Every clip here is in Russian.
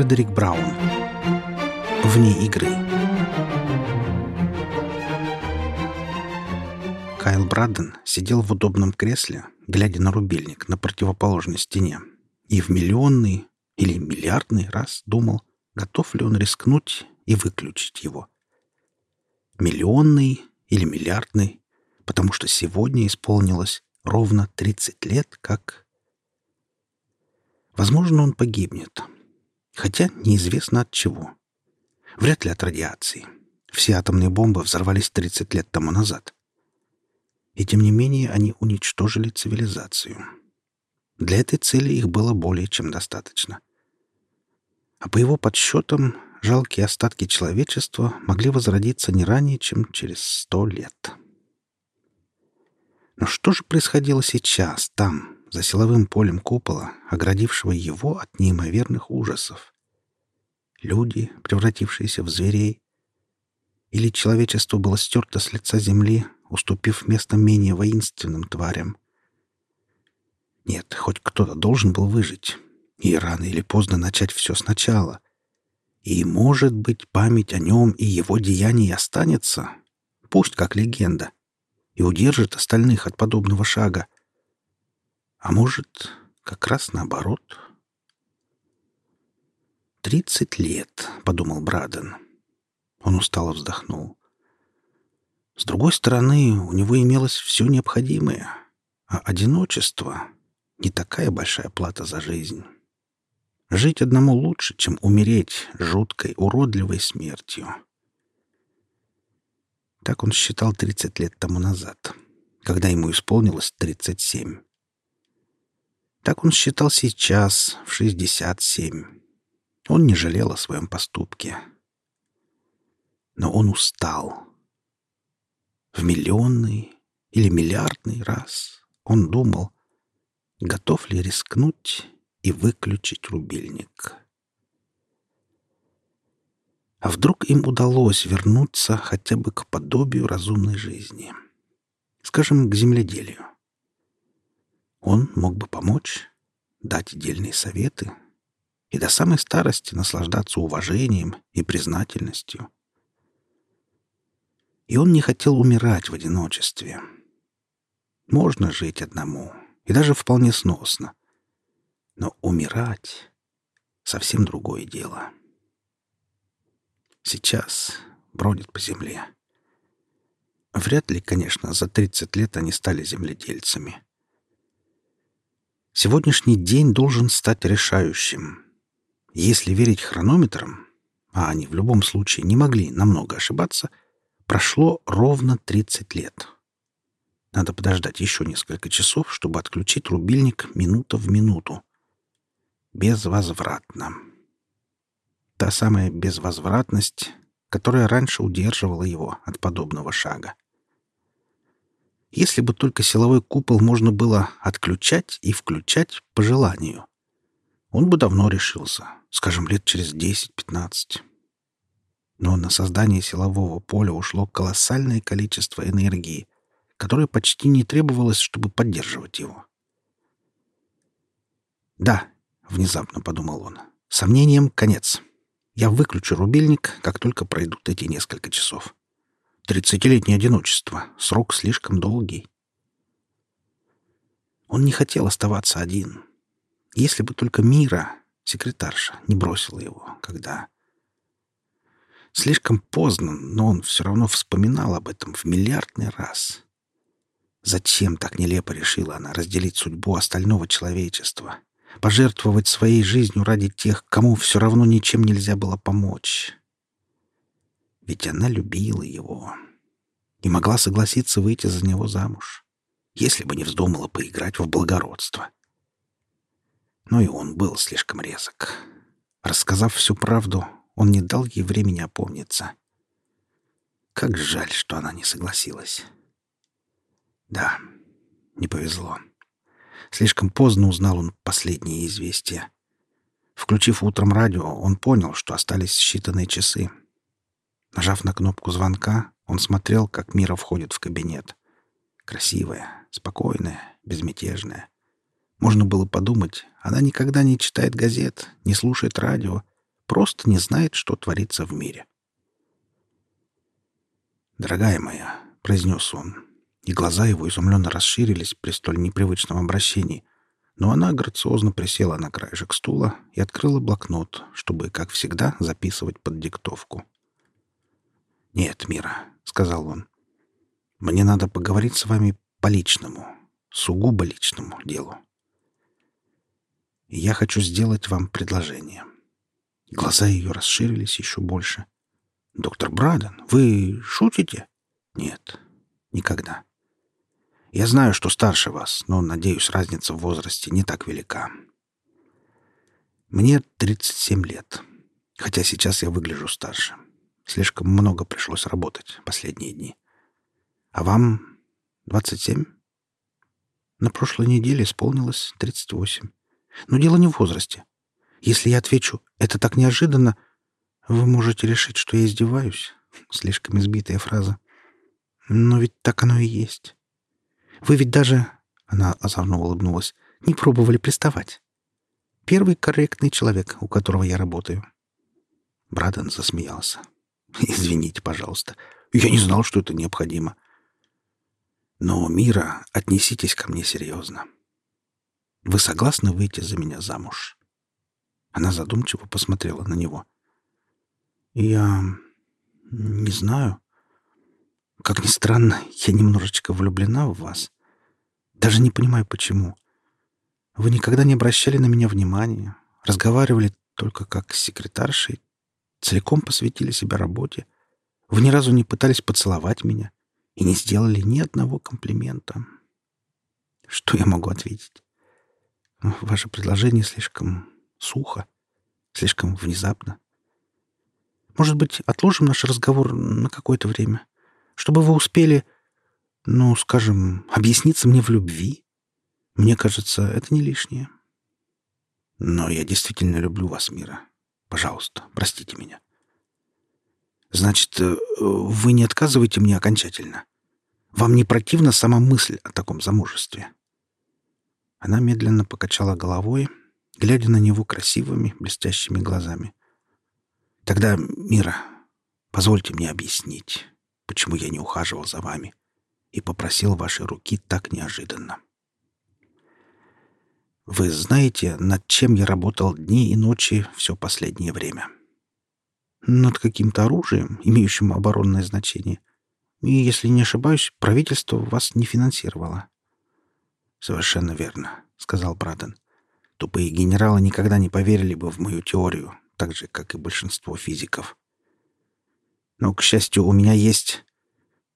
Фредерик Браун. Вне игры. Кайл Брадден сидел в удобном кресле, глядя на рубильник на противоположной стене, и в миллионный или миллиардный раз думал, готов ли он рискнуть и выключить его. Миллионный или миллиардный, потому что сегодня исполнилось ровно 30 лет, как... Возможно, он погибнет. Хотя неизвестно от чего. Вряд ли от радиации. Все атомные бомбы взорвались 30 лет тому назад. И тем не менее они уничтожили цивилизацию. Для этой цели их было более чем достаточно. А по его подсчетам, жалкие остатки человечества могли возродиться не ранее, чем через сто лет. Но что же происходило сейчас, там, за силовым полем купола, оградившего его от неимоверных ужасов? Люди, превратившиеся в зверей? Или человечество было стерто с лица земли, уступив место менее воинственным тварям? Нет, хоть кто-то должен был выжить. И рано или поздно начать все сначала. И, может быть, память о нем и его деянии останется, пусть как легенда — и удержит остальных от подобного шага. А может, как раз наоборот. «Тридцать лет», — подумал Браден. Он устало вздохнул. С другой стороны, у него имелось все необходимое, а одиночество — не такая большая плата за жизнь. Жить одному лучше, чем умереть жуткой, уродливой смертью. Так он считал 30 лет тому назад, когда ему исполнилось 37. Так он считал сейчас, в 67. Он не жалел о своем поступке. Но он устал. В миллионный или миллиардный раз он думал, готов ли рискнуть и выключить рубильник. А вдруг им удалось вернуться хотя бы к подобию разумной жизни? Скажем, к земледелию. Он мог бы помочь, дать дельные советы и до самой старости наслаждаться уважением и признательностью. И он не хотел умирать в одиночестве. Можно жить одному, и даже вполне сносно. Но умирать — совсем другое дело. — Сейчас бродит по земле. Вряд ли, конечно, за 30 лет они стали земледельцами. Сегодняшний день должен стать решающим. Если верить хронометрам, а они в любом случае не могли намного ошибаться, прошло ровно 30 лет. Надо подождать еще несколько часов, чтобы отключить рубильник минута в минуту. Безвозвратно. Та самая безвозвратность, которая раньше удерживала его от подобного шага. Если бы только силовой купол можно было отключать и включать по желанию, он бы давно решился, скажем, лет через 10-15. Но на создание силового поля ушло колоссальное количество энергии, которое почти не требовалось, чтобы поддерживать его. «Да», — внезапно подумал он, — «сомнением конец». Я выключу рубильник, как только пройдут эти несколько часов. Тридцатилетнее одиночество. Срок слишком долгий. Он не хотел оставаться один. Если бы только Мира, секретарша, не бросила его, когда... Слишком поздно, но он все равно вспоминал об этом в миллиардный раз. Зачем так нелепо решила она разделить судьбу остального человечества? пожертвовать своей жизнью ради тех, кому все равно ничем нельзя было помочь. Ведь она любила его и могла согласиться выйти за него замуж, если бы не вздумала поиграть в благородство. Но и он был слишком резок. Рассказав всю правду, он не дал ей времени опомниться. Как жаль, что она не согласилась. Да, не повезло. Слишком поздно узнал он последние известия. Включив утром радио, он понял, что остались считанные часы. Нажав на кнопку звонка, он смотрел, как Мира входит в кабинет. Красивая, спокойная, безмятежная. Можно было подумать, она никогда не читает газет, не слушает радио, просто не знает, что творится в мире. «Дорогая моя», — произнес он, и глаза его изумленно расширились при столь непривычном обращении, но она грациозно присела на краешек стула и открыла блокнот, чтобы, как всегда, записывать под диктовку. «Нет, Мира», — сказал он, — «мне надо поговорить с вами по личному, сугубо личному делу. И я хочу сделать вам предложение». Глаза ее расширились еще больше. «Доктор Браден, вы шутите?» «Нет, никогда. Я знаю, что старше вас, но, надеюсь, разница в возрасте не так велика. Мне 37 лет, хотя сейчас я выгляжу старше. Слишком много пришлось работать последние дни. А вам 27? На прошлой неделе исполнилось 38. Но дело не в возрасте. Если я отвечу «это так неожиданно», вы можете решить, что я издеваюсь. Слишком избитая фраза. Но ведь так оно и есть. Вы ведь даже, она озорно улыбнулась, не пробовали приставать. Первый корректный человек, у которого я работаю. Браден засмеялся. Извините, пожалуйста. Я не знал, что это необходимо. Но, Мира, отнеситесь ко мне серьезно. Вы согласны выйти за меня замуж? Она задумчиво посмотрела на него. Я не знаю. Как ни странно, я немножечко влюблена в вас. Даже не понимаю, почему. Вы никогда не обращали на меня внимания, разговаривали только как с секретаршей, целиком посвятили себя работе. Вы ни разу не пытались поцеловать меня и не сделали ни одного комплимента. Что я могу ответить? Ваше предложение слишком сухо, слишком внезапно. Может быть, отложим наш разговор на какое-то время? чтобы вы успели, ну, скажем, объясниться мне в любви. Мне кажется, это не лишнее. Но я действительно люблю вас, Мира. Пожалуйста, простите меня. Значит, э, вы не отказываете мне окончательно? Вам не противна сама мысль о таком замужестве?» Она медленно покачала головой, глядя на него красивыми, блестящими глазами. «Тогда, Мира, позвольте мне объяснить почему я не ухаживал за вами и попросил вашей руки так неожиданно. Вы знаете, над чем я работал дни и ночи все последнее время? Над каким-то оружием, имеющим оборонное значение. И, если не ошибаюсь, правительство вас не финансировало. Совершенно верно, сказал Браден. Тупые генералы никогда не поверили бы в мою теорию, так же, как и большинство физиков. Но, к счастью, у меня есть...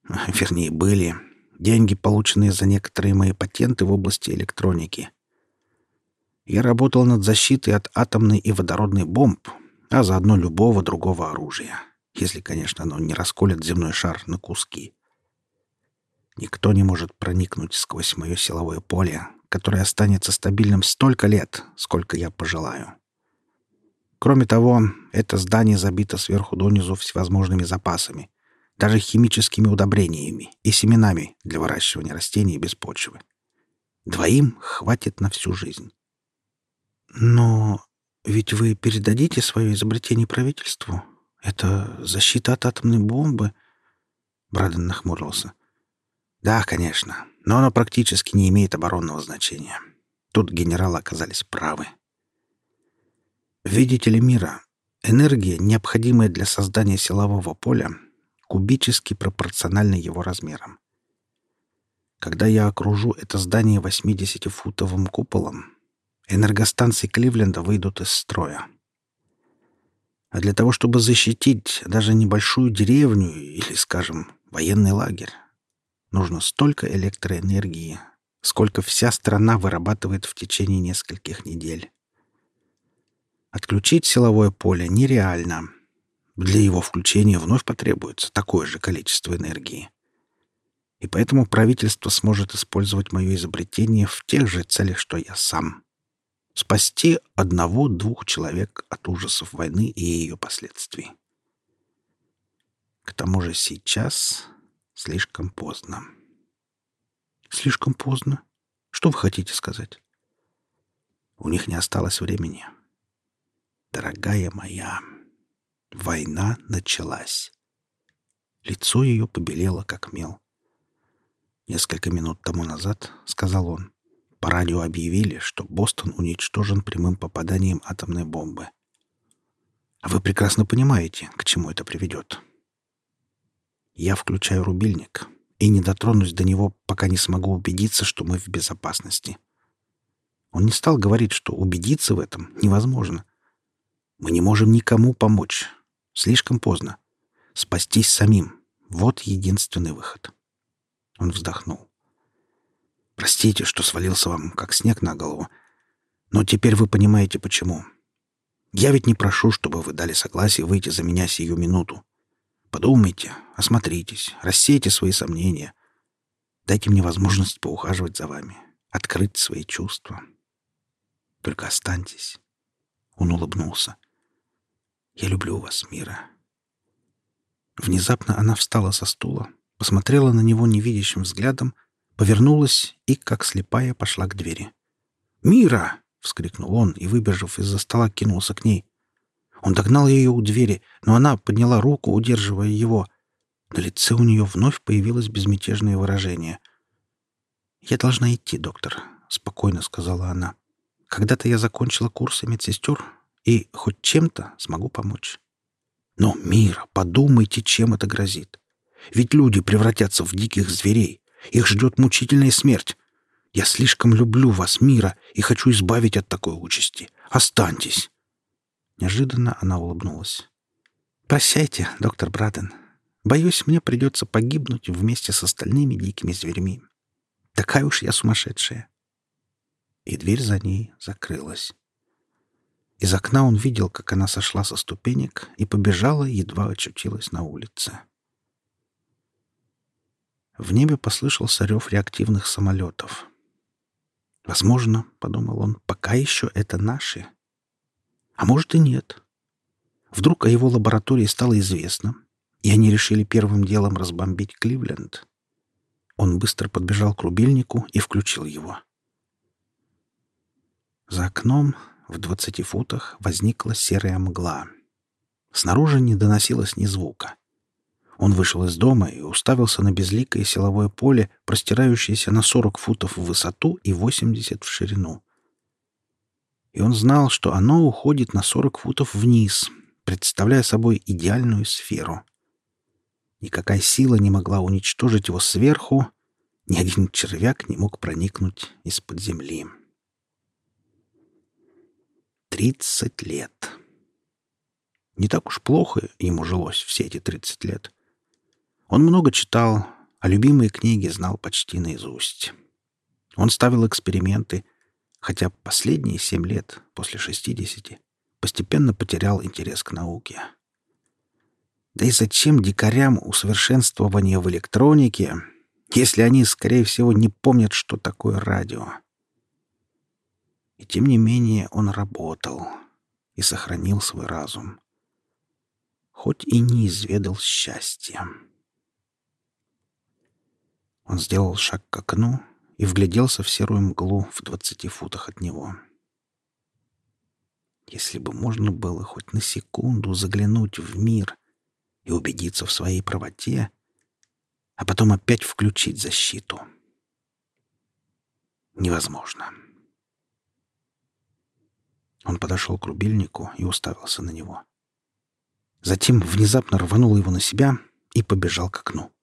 Вернее, были деньги, полученные за некоторые мои патенты в области электроники. Я работал над защитой от атомной и водородной бомб, а заодно любого другого оружия, если, конечно, оно не расколет земной шар на куски. Никто не может проникнуть сквозь мое силовое поле, которое останется стабильным столько лет, сколько я пожелаю. Кроме того, это здание забито сверху донизу всевозможными запасами, даже химическими удобрениями и семенами для выращивания растений без почвы. Двоим хватит на всю жизнь. Но ведь вы передадите свое изобретение правительству? Это защита от атомной бомбы? Браден нахмурился. Да, конечно, но оно практически не имеет оборонного значения. Тут генералы оказались правы. Видите ли мира, энергия, необходимая для создания силового поля, кубически пропорциональна его размерам. Когда я окружу это здание 80-футовым куполом, энергостанции Кливленда выйдут из строя. А для того, чтобы защитить даже небольшую деревню или, скажем, военный лагерь, нужно столько электроэнергии, сколько вся страна вырабатывает в течение нескольких недель. Отключить силовое поле нереально. Для его включения вновь потребуется такое же количество энергии. И поэтому правительство сможет использовать мое изобретение в тех же целях, что я сам. Спасти одного-двух человек от ужасов войны и ее последствий. К тому же сейчас слишком поздно. Слишком поздно? Что вы хотите сказать? У них не осталось времени. дорогая моя, война началась. Лицо ее побелело, как мел. Несколько минут тому назад, — сказал он, — по радио объявили, что Бостон уничтожен прямым попаданием атомной бомбы. А вы прекрасно понимаете, к чему это приведет. Я включаю рубильник и не дотронусь до него, пока не смогу убедиться, что мы в безопасности. Он не стал говорить, что убедиться в этом невозможно. Мы не можем никому помочь. Слишком поздно. Спастись самим — вот единственный выход. Он вздохнул. Простите, что свалился вам, как снег на голову. Но теперь вы понимаете, почему. Я ведь не прошу, чтобы вы дали согласие выйти за меня сию минуту. Подумайте, осмотритесь, рассейте свои сомнения. Дайте мне возможность поухаживать за вами, открыть свои чувства. Только останьтесь. Он улыбнулся. Я люблю вас, Мира. Внезапно она встала со стула, посмотрела на него невидящим взглядом, повернулась и, как слепая, пошла к двери. «Мира!» — вскрикнул он и, выбежав из-за стола, кинулся к ней. Он догнал ее у двери, но она подняла руку, удерживая его. На лице у нее вновь появилось безмятежное выражение. «Я должна идти, доктор», — спокойно сказала она. «Когда-то я закончила курсы медсестер и хоть чем-то смогу помочь». «Но, Мира, подумайте, чем это грозит. Ведь люди превратятся в диких зверей. Их ждет мучительная смерть. Я слишком люблю вас, Мира, и хочу избавить от такой участи. Останьтесь». Неожиданно она улыбнулась. «Прощайте, доктор Браден. Боюсь, мне придется погибнуть вместе с остальными дикими зверьми. Такая уж я сумасшедшая». И дверь за ней закрылась. Из окна он видел, как она сошла со ступенек и побежала, едва очутилась на улице. В небе послышался рев реактивных самолетов. «Возможно, — подумал он, — пока еще это наши». А может и нет. Вдруг о его лаборатории стало известно, и они решили первым делом разбомбить Кливленд. Он быстро подбежал к рубильнику и включил его. За окном в двадцати футах возникла серая мгла. Снаружи не доносилось ни звука. Он вышел из дома и уставился на безликое силовое поле, простирающееся на сорок футов в высоту и восемьдесят в ширину и он знал, что оно уходит на 40 футов вниз, представляя собой идеальную сферу. Никакая сила не могла уничтожить его сверху, ни один червяк не мог проникнуть из-под земли. Тридцать лет. Не так уж плохо ему жилось все эти тридцать лет. Он много читал, а любимые книги знал почти наизусть. Он ставил эксперименты — хотя последние семь лет, после шестидесяти, постепенно потерял интерес к науке. Да и зачем дикарям усовершенствование в электронике, если они, скорее всего, не помнят, что такое радио? И тем не менее он работал и сохранил свой разум. Хоть и не изведал счастья. Он сделал шаг к окну и вгляделся в серую мглу в двадцати футах от него. Если бы можно было хоть на секунду заглянуть в мир и убедиться в своей правоте, а потом опять включить защиту. Невозможно. Он подошел к рубильнику и уставился на него. Затем внезапно рванул его на себя и побежал к окну.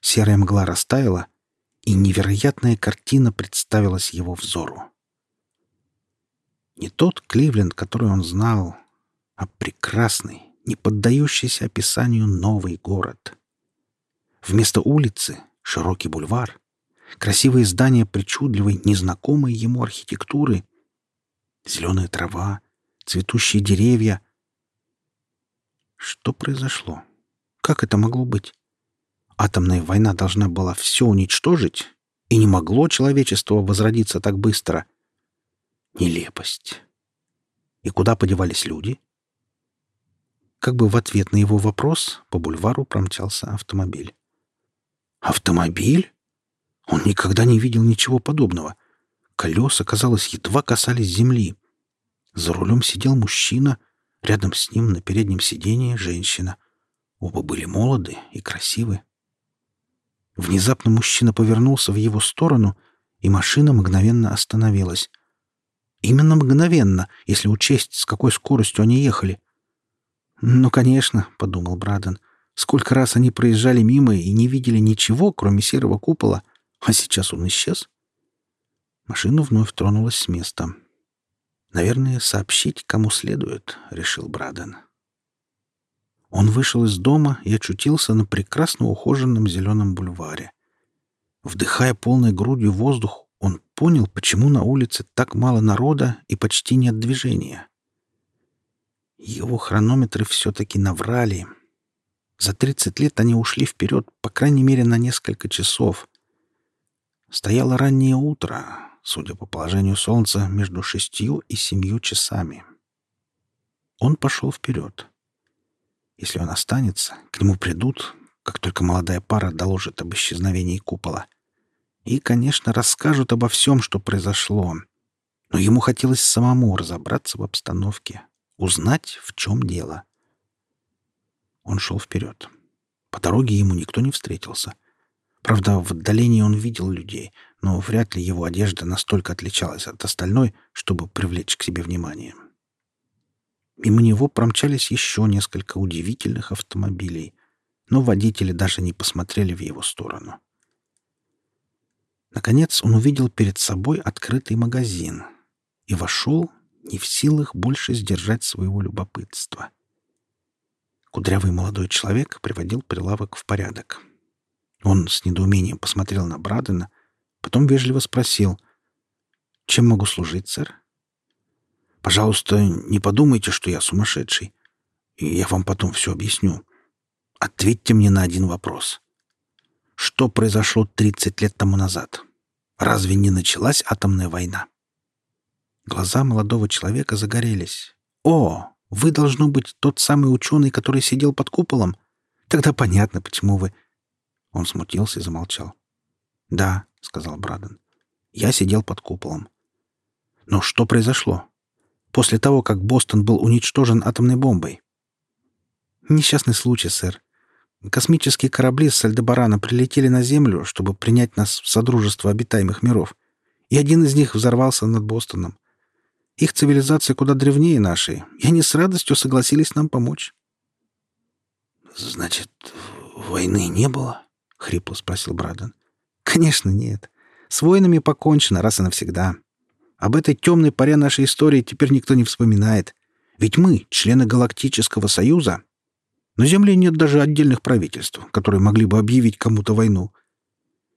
Серая мгла растаяла, и невероятная картина представилась его взору. Не тот Кливленд, который он знал, а прекрасный, не поддающийся описанию новый город. Вместо улицы — широкий бульвар, красивые здания причудливой, незнакомой ему архитектуры, зеленая трава, цветущие деревья. Что произошло? Как это могло быть? Атомная война должна была все уничтожить, и не могло человечество возродиться так быстро. Нелепость. И куда подевались люди? Как бы в ответ на его вопрос по бульвару промчался автомобиль. Автомобиль? Он никогда не видел ничего подобного. Колеса, казалось, едва касались земли. За рулем сидел мужчина, рядом с ним на переднем сидении женщина. Оба были молоды и красивы. Внезапно мужчина повернулся в его сторону, и машина мгновенно остановилась. Именно мгновенно, если учесть, с какой скоростью они ехали. «Ну, конечно», — подумал Браден, — «сколько раз они проезжали мимо и не видели ничего, кроме серого купола, а сейчас он исчез». Машина вновь тронулась с места. «Наверное, сообщить, кому следует», — решил Браден. Он вышел из дома и очутился на прекрасно ухоженном зеленом бульваре. Вдыхая полной грудью воздух, он понял, почему на улице так мало народа и почти нет движения. Его хронометры все-таки наврали. За 30 лет они ушли вперед, по крайней мере, на несколько часов. Стояло раннее утро, судя по положению солнца, между шестью и семью часами. Он пошел вперед. Если он останется, к нему придут, как только молодая пара доложит об исчезновении купола. И, конечно, расскажут обо всем, что произошло. Но ему хотелось самому разобраться в обстановке, узнать, в чем дело. Он шел вперед. По дороге ему никто не встретился. Правда, в отдалении он видел людей, но вряд ли его одежда настолько отличалась от остальной, чтобы привлечь к себе внимание. Мимо него промчались еще несколько удивительных автомобилей, но водители даже не посмотрели в его сторону. Наконец он увидел перед собой открытый магазин и вошел, не в силах больше сдержать своего любопытства. Кудрявый молодой человек приводил прилавок в порядок. Он с недоумением посмотрел на Брадена, потом вежливо спросил, «Чем могу служить, сэр?» «Пожалуйста, не подумайте, что я сумасшедший. И я вам потом все объясню. Ответьте мне на один вопрос. Что произошло 30 лет тому назад? Разве не началась атомная война?» Глаза молодого человека загорелись. «О, вы, должно быть, тот самый ученый, который сидел под куполом? Тогда понятно, почему вы...» Он смутился и замолчал. «Да», — сказал Браден, — «я сидел под куполом». «Но что произошло? После того, как Бостон был уничтожен атомной бомбой?» «Несчастный случай, сэр. Космические корабли с Альдебарана прилетели на Землю, чтобы принять нас в Содружество обитаемых миров, и один из них взорвался над Бостоном. Их цивилизация куда древнее нашей, и они с радостью согласились нам помочь. «Значит, войны не было?» — хрипло спросил Браден. «Конечно, нет. С войнами покончено раз и навсегда. Об этой темной поре нашей истории теперь никто не вспоминает. Ведь мы — члены Галактического Союза. На Земле нет даже отдельных правительств, которые могли бы объявить кому-то войну.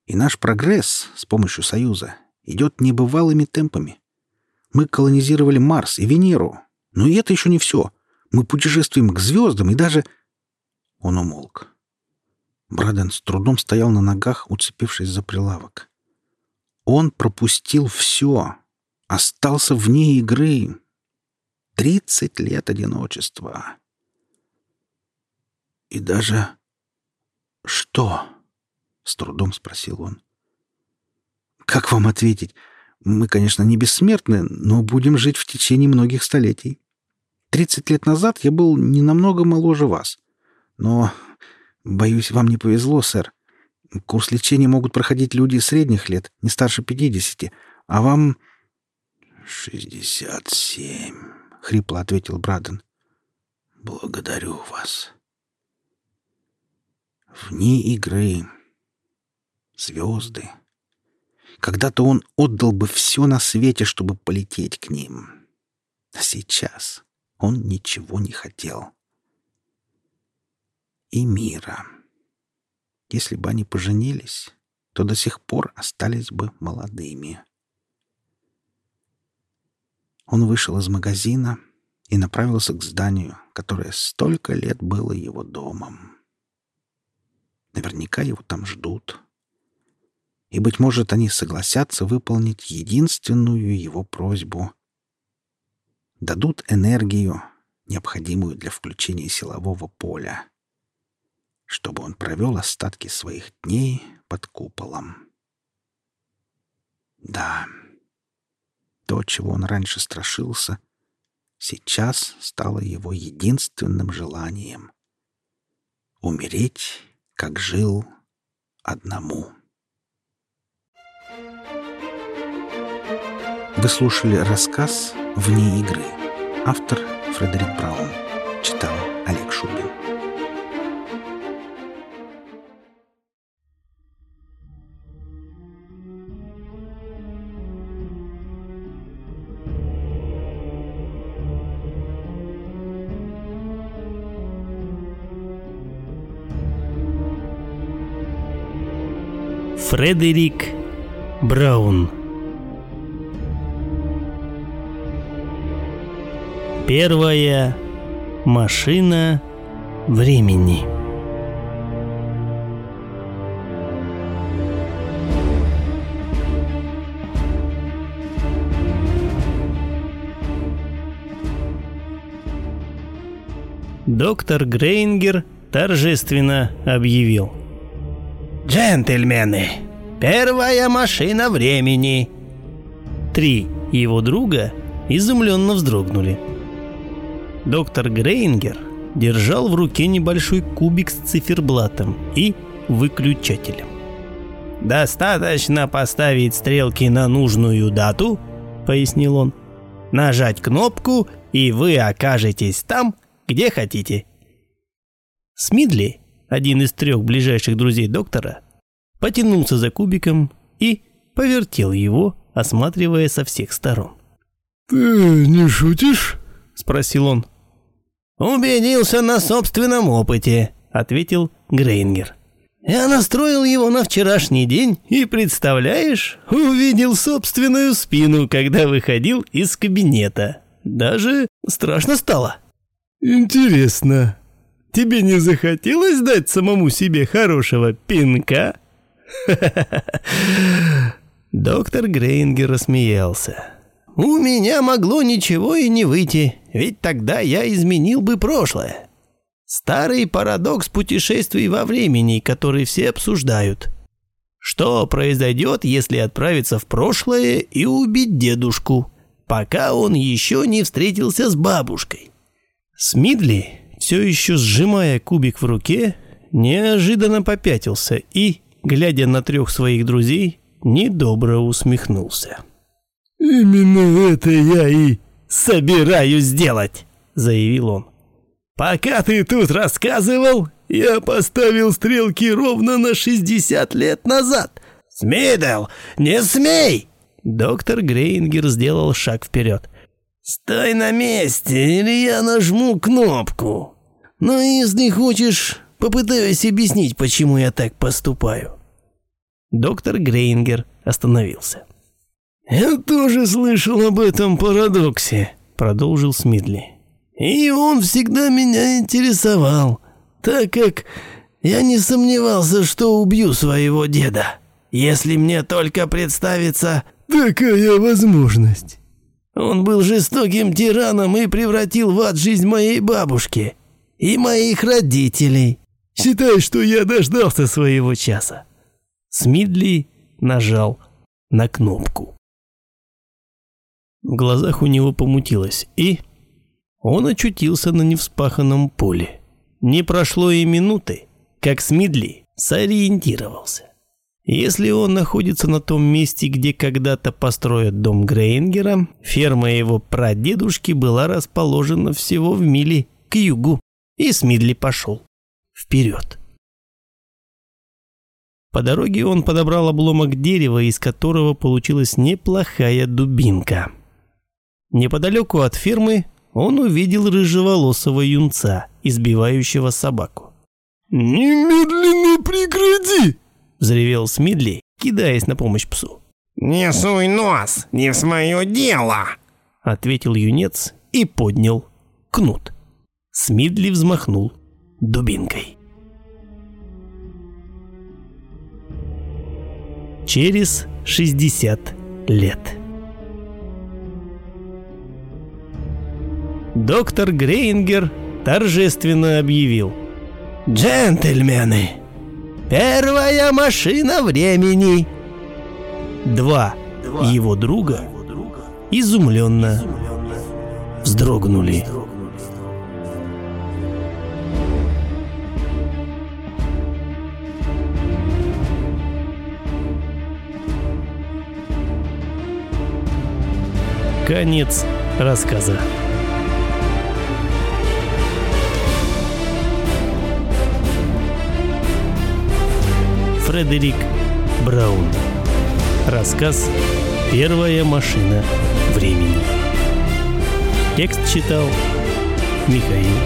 И наш прогресс с помощью Союза идет небывалыми темпами. Мы колонизировали Марс и Венеру. Но и это еще не все. Мы путешествуем к звездам и даже...» Он умолк. Браден с трудом стоял на ногах, уцепившись за прилавок. Он пропустил все. Остался вне игры. Тридцать лет одиночества. И даже... «Что?» — с трудом спросил он. «Как вам ответить? Мы, конечно, не бессмертны, но будем жить в течение многих столетий. Тридцать лет назад я был не намного моложе вас. Но, боюсь, вам не повезло, сэр. Курс лечения могут проходить люди средних лет, не старше пятидесяти, а вам...» «Шестьдесят семь», — хрипло ответил Браден. «Благодарю вас». Вне игры. Звезды. Когда-то он отдал бы все на свете, чтобы полететь к ним. А сейчас он ничего не хотел. И мира. Если бы они поженились, то до сих пор остались бы молодыми. Он вышел из магазина и направился к зданию, которое столько лет было его домом. Наверняка его там ждут и, быть может, они согласятся выполнить единственную его просьбу. Дадут энергию, необходимую для включения силового поля, чтобы он провел остатки своих дней под куполом. Да, то, чего он раньше страшился, сейчас стало его единственным желанием — умереть, как жил одному. Вы слушали рассказ «Вне игры». Автор Фредерик Браун. Читал Олег Шубин. Фредерик Браун Первая машина времени Доктор Грейнгер торжественно объявил. «Джентльмены, первая машина времени!» Три его друга изумленно вздрогнули. Доктор Грейнгер держал в руке небольшой кубик с циферблатом и выключателем. «Достаточно поставить стрелки на нужную дату», — пояснил он, «нажать кнопку, и вы окажетесь там, где хотите». Смидли, один из трех ближайших друзей доктора, потянулся за кубиком и повертел его, осматривая со всех сторон. «Ты не шутишь?» — спросил он. «Убедился на собственном опыте», — ответил Грейнгер. «Я настроил его на вчерашний день и, представляешь, увидел собственную спину, когда выходил из кабинета. Даже страшно стало». «Интересно, тебе не захотелось дать самому себе хорошего пинка?» Доктор Грейнгер рассмеялся. У меня могло ничего и не выйти, ведь тогда я изменил бы прошлое. Старый парадокс путешествий во времени, который все обсуждают. Что произойдет, если отправиться в прошлое и убить дедушку, пока он еще не встретился с бабушкой? Смидли, все еще сжимая кубик в руке, неожиданно попятился и, глядя на трех своих друзей, недобро усмехнулся. «Именно это я и собираюсь сделать», — заявил он. «Пока ты тут рассказывал, я поставил стрелки ровно на 60 лет назад. Смидли, не смей!» Доктор Грейнгер сделал шаг вперед. «Стой на месте, или я нажму кнопку. Но если хочешь, попытаюсь объяснить, почему я так поступаю». Доктор Грейнгер остановился. «Я тоже слышал об этом парадоксе», — продолжил Смидли. «И он всегда меня интересовал, так как я не сомневался, что убью своего деда, если мне только представится такая возможность». Он был жестоким тираном и превратил в ад жизнь моей бабушки и моих родителей. Считай, что я дождался своего часа. Смидли нажал на кнопку. В глазах у него помутилось, и он очутился на невспаханном поле. Не прошло и минуты, как Смидли сориентировался. Если он находится на том месте, где когда-то построят дом Грейнгера, ферма его прадедушки была расположена всего в миле к югу, и Смидли пошел вперед. По дороге он подобрал обломок дерева, из которого получилась неплохая дубинка – Неподалеку от фермы он увидел рыжеволосого юнца, избивающего собаку. «Немедленно прекрати!» – взревел Смидли, кидаясь на помощь псу. «Не суй нос, не в свое дело!» – ответил юнец и поднял кнут. Смидли взмахнул дубинкой. Через 60 лет. доктор Грейнгер торжественно объявил. «Джентльмены, первая машина времени!» Два его друга изумленно вздрогнули. Конец рассказа. Фредерик Браун. Рассказ «Первая машина времени». Текст читал Михаил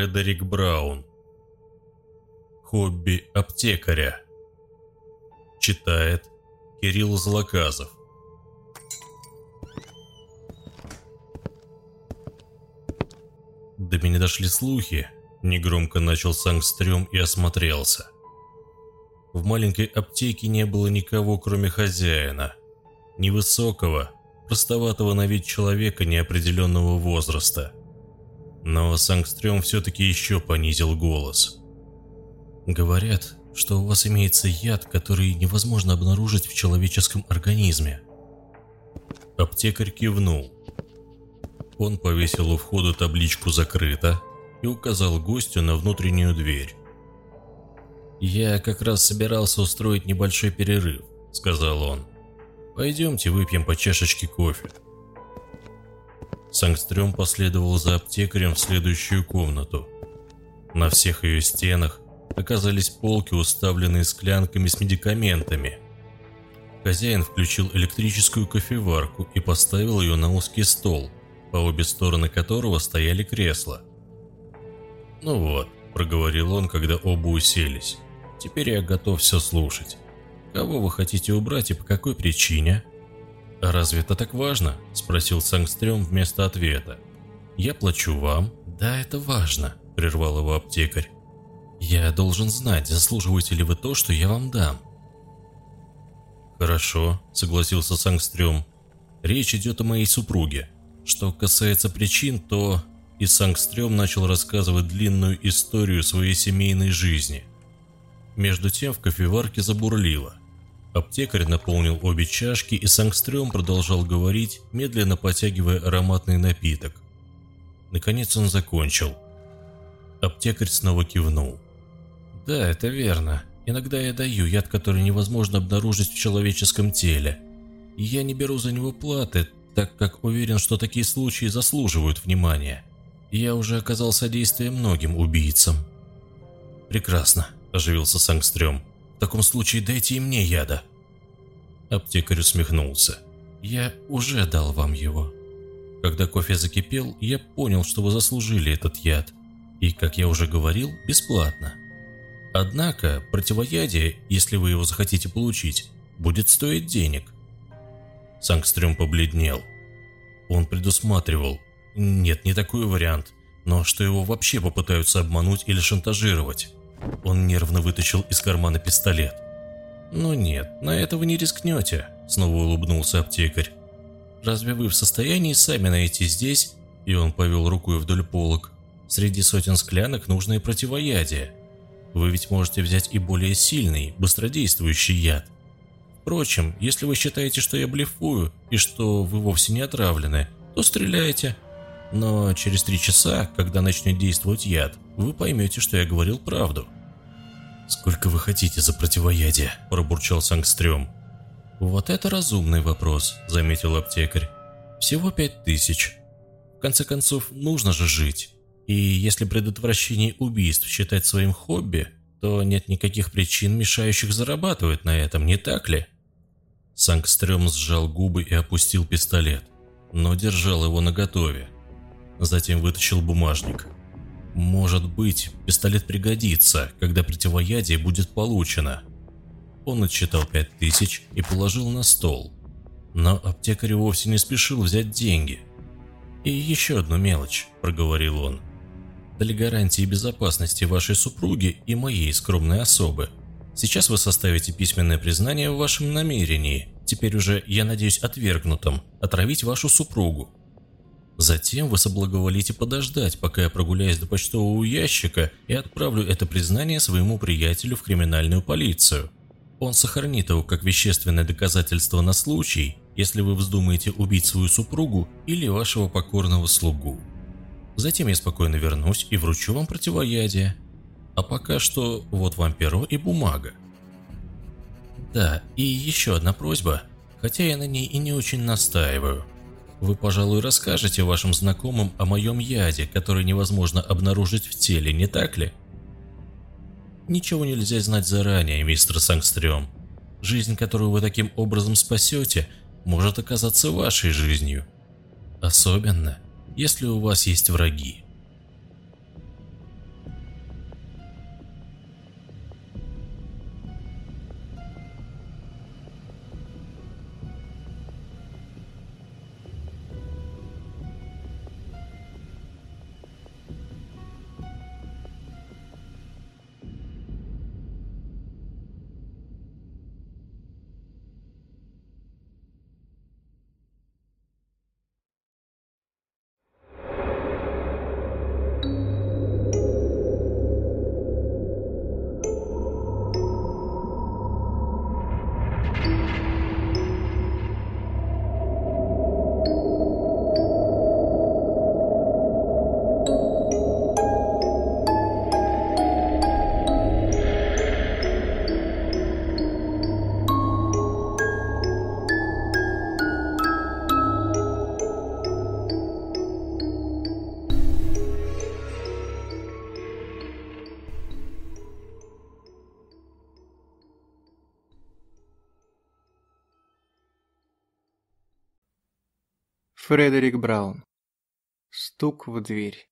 Фредерик Браун. Хобби аптекаря. Читает Кирилл Злоказов. До меня дошли слухи. Негромко начал Сангстрём и осмотрелся. В маленькой аптеке не было никого, кроме хозяина. Невысокого, простоватого на вид человека неопределенного возраста – но Сангстрём все-таки еще понизил голос. «Говорят, что у вас имеется яд, который невозможно обнаружить в человеческом организме». Аптекарь кивнул. Он повесил у входа табличку «Закрыто» и указал гостю на внутреннюю дверь. «Я как раз собирался устроить небольшой перерыв», — сказал он. «Пойдемте выпьем по чашечке кофе». Сангстрём последовал за аптекарем в следующую комнату. На всех ее стенах оказались полки, уставленные склянками с медикаментами. Хозяин включил электрическую кофеварку и поставил ее на узкий стол, по обе стороны которого стояли кресла. «Ну вот», – проговорил он, когда оба уселись, – «теперь я готов все слушать. Кого вы хотите убрать и по какой причине?» «А разве это так важно?» – спросил Сангстрём вместо ответа. «Я плачу вам». «Да, это важно», – прервал его аптекарь. «Я должен знать, заслуживаете ли вы то, что я вам дам». «Хорошо», – согласился Сангстрём. «Речь идет о моей супруге. Что касается причин, то...» И Сангстрём начал рассказывать длинную историю своей семейной жизни. Между тем в кофеварке забурлило. Аптекарь наполнил обе чашки, и Сангстрём продолжал говорить, медленно потягивая ароматный напиток. Наконец он закончил. Аптекарь снова кивнул. «Да, это верно. Иногда я даю яд, который невозможно обнаружить в человеческом теле. И я не беру за него платы, так как уверен, что такие случаи заслуживают внимания. Я уже оказал содействие многим убийцам». «Прекрасно», – оживился Сангстрём. В таком случае дайте и мне яда». Аптекарь усмехнулся. «Я уже дал вам его. Когда кофе закипел, я понял, что вы заслужили этот яд. И, как я уже говорил, бесплатно. Однако, противоядие, если вы его захотите получить, будет стоить денег». Сангстрём побледнел. Он предусматривал, нет, не такой вариант, но что его вообще попытаются обмануть или шантажировать. Он нервно вытащил из кармана пистолет. «Ну нет, на это вы не рискнете», — снова улыбнулся аптекарь. «Разве вы в состоянии сами найти здесь?» И он повел рукой вдоль полок. «Среди сотен склянок нужное противоядие. Вы ведь можете взять и более сильный, быстродействующий яд. Впрочем, если вы считаете, что я блефую и что вы вовсе не отравлены, то стреляйте. Но через три часа, когда начнет действовать яд, вы поймете, что я говорил правду. «Сколько вы хотите за противоядие?» – пробурчал Сангстрём. «Вот это разумный вопрос», – заметил аптекарь. «Всего пять тысяч. В конце концов, нужно же жить. И если предотвращение убийств считать своим хобби, то нет никаких причин, мешающих зарабатывать на этом, не так ли? Сангстрём сжал губы и опустил пистолет, но держал его наготове. Затем вытащил бумажник. Может быть, пистолет пригодится, когда противоядие будет получено. Он отсчитал пять тысяч и положил на стол. Но аптекарь вовсе не спешил взять деньги. «И еще одну мелочь», – проговорил он. «Для гарантии безопасности вашей супруги и моей скромной особы. Сейчас вы составите письменное признание в вашем намерении, теперь уже, я надеюсь, отвергнутом, отравить вашу супругу. Затем вы соблаговолите подождать, пока я прогуляюсь до почтового ящика и отправлю это признание своему приятелю в криминальную полицию. Он сохранит его как вещественное доказательство на случай, если вы вздумаете убить свою супругу или вашего покорного слугу. Затем я спокойно вернусь и вручу вам противоядие. А пока что вот вам перо и бумага. Да, и еще одна просьба, хотя я на ней и не очень настаиваю. Вы, пожалуй, расскажете вашим знакомым о моем яде, который невозможно обнаружить в теле, не так ли? Ничего нельзя знать заранее, мистер Сангстрём. Жизнь, которую вы таким образом спасете, может оказаться вашей жизнью. Особенно, если у вас есть враги. Фредерик Браун. Стук в дверь.